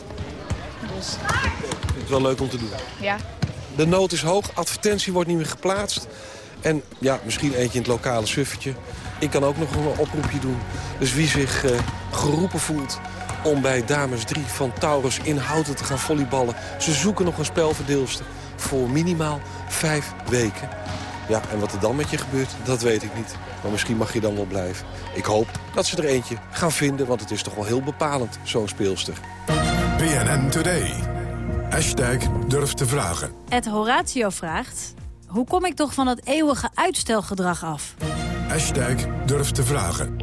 Dus het wel leuk om te doen. ja. De nood is hoog, advertentie wordt niet meer geplaatst. En ja, misschien eentje in het lokale suffertje. Ik kan ook nog een oproepje doen. Dus wie zich eh, geroepen voelt om bij dames 3 van Taurus in Houten te gaan volleyballen. Ze zoeken nog een spelverdeelster voor minimaal vijf weken. Ja, en wat er dan met je gebeurt, dat weet ik niet. Maar misschien mag je dan wel blijven. Ik hoop dat ze er eentje gaan vinden, want het is toch wel heel bepalend, zo'n speelster. BNN Today. Hashtag durf te vragen. Ed Horatio vraagt... Hoe kom ik toch van dat eeuwige uitstelgedrag af? Hashtag durf te vragen.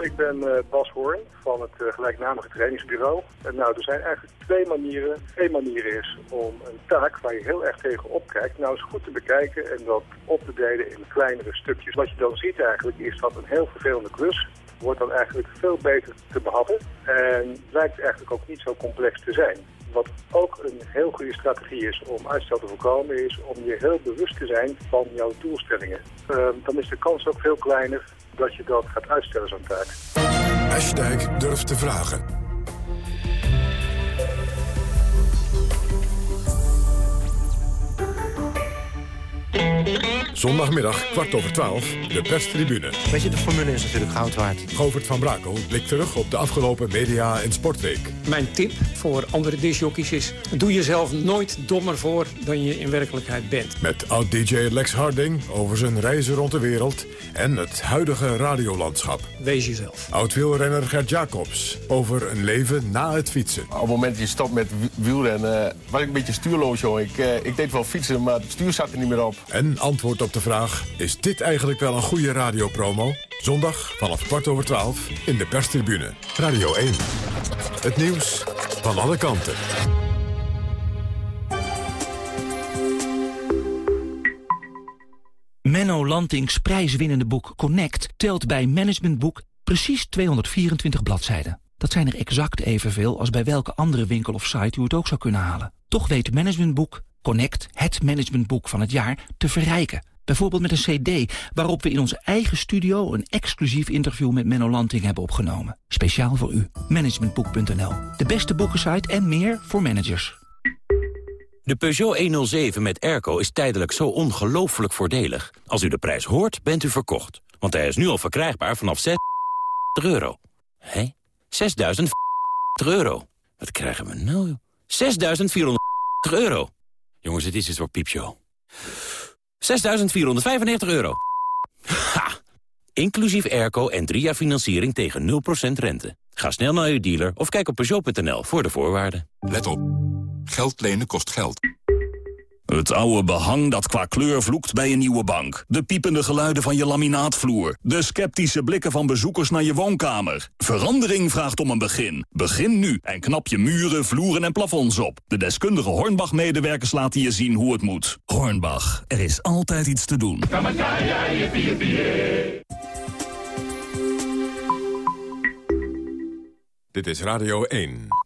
Ik ben eh, Bas Hoorn van het eh, gelijknamige trainingsbureau. En nou, er zijn eigenlijk twee manieren. Eén manier is om een taak waar je heel erg tegen opkijkt, nou eens goed te bekijken en dat op te delen in kleinere stukjes. Wat je dan ziet eigenlijk is dat een heel vervelende klus wordt dan eigenlijk veel beter te behappen en blijkt eigenlijk ook niet zo complex te zijn. Wat ook een heel goede strategie is om uitstel te voorkomen, is om je heel bewust te zijn van jouw doelstellingen. Ehm, dan is de kans ook veel kleiner dat je dat gaat uitstellen, zo'n taak. Hashtag durf te vragen. Zondagmiddag, kwart over twaalf, de perstribune. Weet je, de formule is natuurlijk goud waard. Govert van Brakel blikt terug op de afgelopen media- en sportweek. Mijn tip voor andere discjockeys is... doe jezelf nooit dommer voor dan je in werkelijkheid bent. Met oud-dj Lex Harding over zijn reizen rond de wereld... en het huidige radiolandschap. Wees jezelf. Oud-wielrenner Gert Jacobs over een leven na het fietsen. Op het moment dat je stopt met wi- wielrennen, was ik een beetje stuurloos, joh. Ik, eh, ik deed wel fietsen, maar het stuur zat er niet meer op. En antwoord op de vraag, is dit eigenlijk wel een goede radiopromo? Zondag vanaf kwart over twaalf in de perstribune. Radio 1. Het nieuws van alle kanten. Menno Lantings prijswinnende boek Connect telt bij Management Boek precies 224 bladzijden. Dat zijn er exact evenveel als bij welke andere winkel of site u het ook zou kunnen halen. Toch weet Management Boek Connect, het managementboek van het jaar, te verrijken. Bijvoorbeeld met een cd waarop we in onze eigen studio... een exclusief interview met Menno Lanting hebben opgenomen. Speciaal voor u. Managementboek.nl. De beste boekensite en meer voor managers. De Peugeot 107 met airco is tijdelijk zo ongelooflijk voordelig. Als u de prijs hoort, bent u verkocht. Want hij is nu al verkrijgbaar vanaf 6 euro. Hé? 6.000 euro. Wat krijgen we nou? 6.400 euro. Jongens, het is iets voor piepshow. 6.495 euro. Ha! Inclusief airco en drie jaar financiering tegen 0% rente. Ga snel naar uw dealer of kijk op Peugeot.nl voor de voorwaarden. Let op. Geld lenen kost geld. Het oude behang dat qua kleur vloekt bij een nieuwe bank. De piepende geluiden van je laminaatvloer. De sceptische blikken van bezoekers naar je woonkamer. Verandering vraagt om een begin. Begin nu en knap je muren, vloeren en plafonds op. De deskundige Hornbach-medewerkers laten je zien hoe het moet. Hornbach, er is altijd iets te doen. Dit is Radio 1.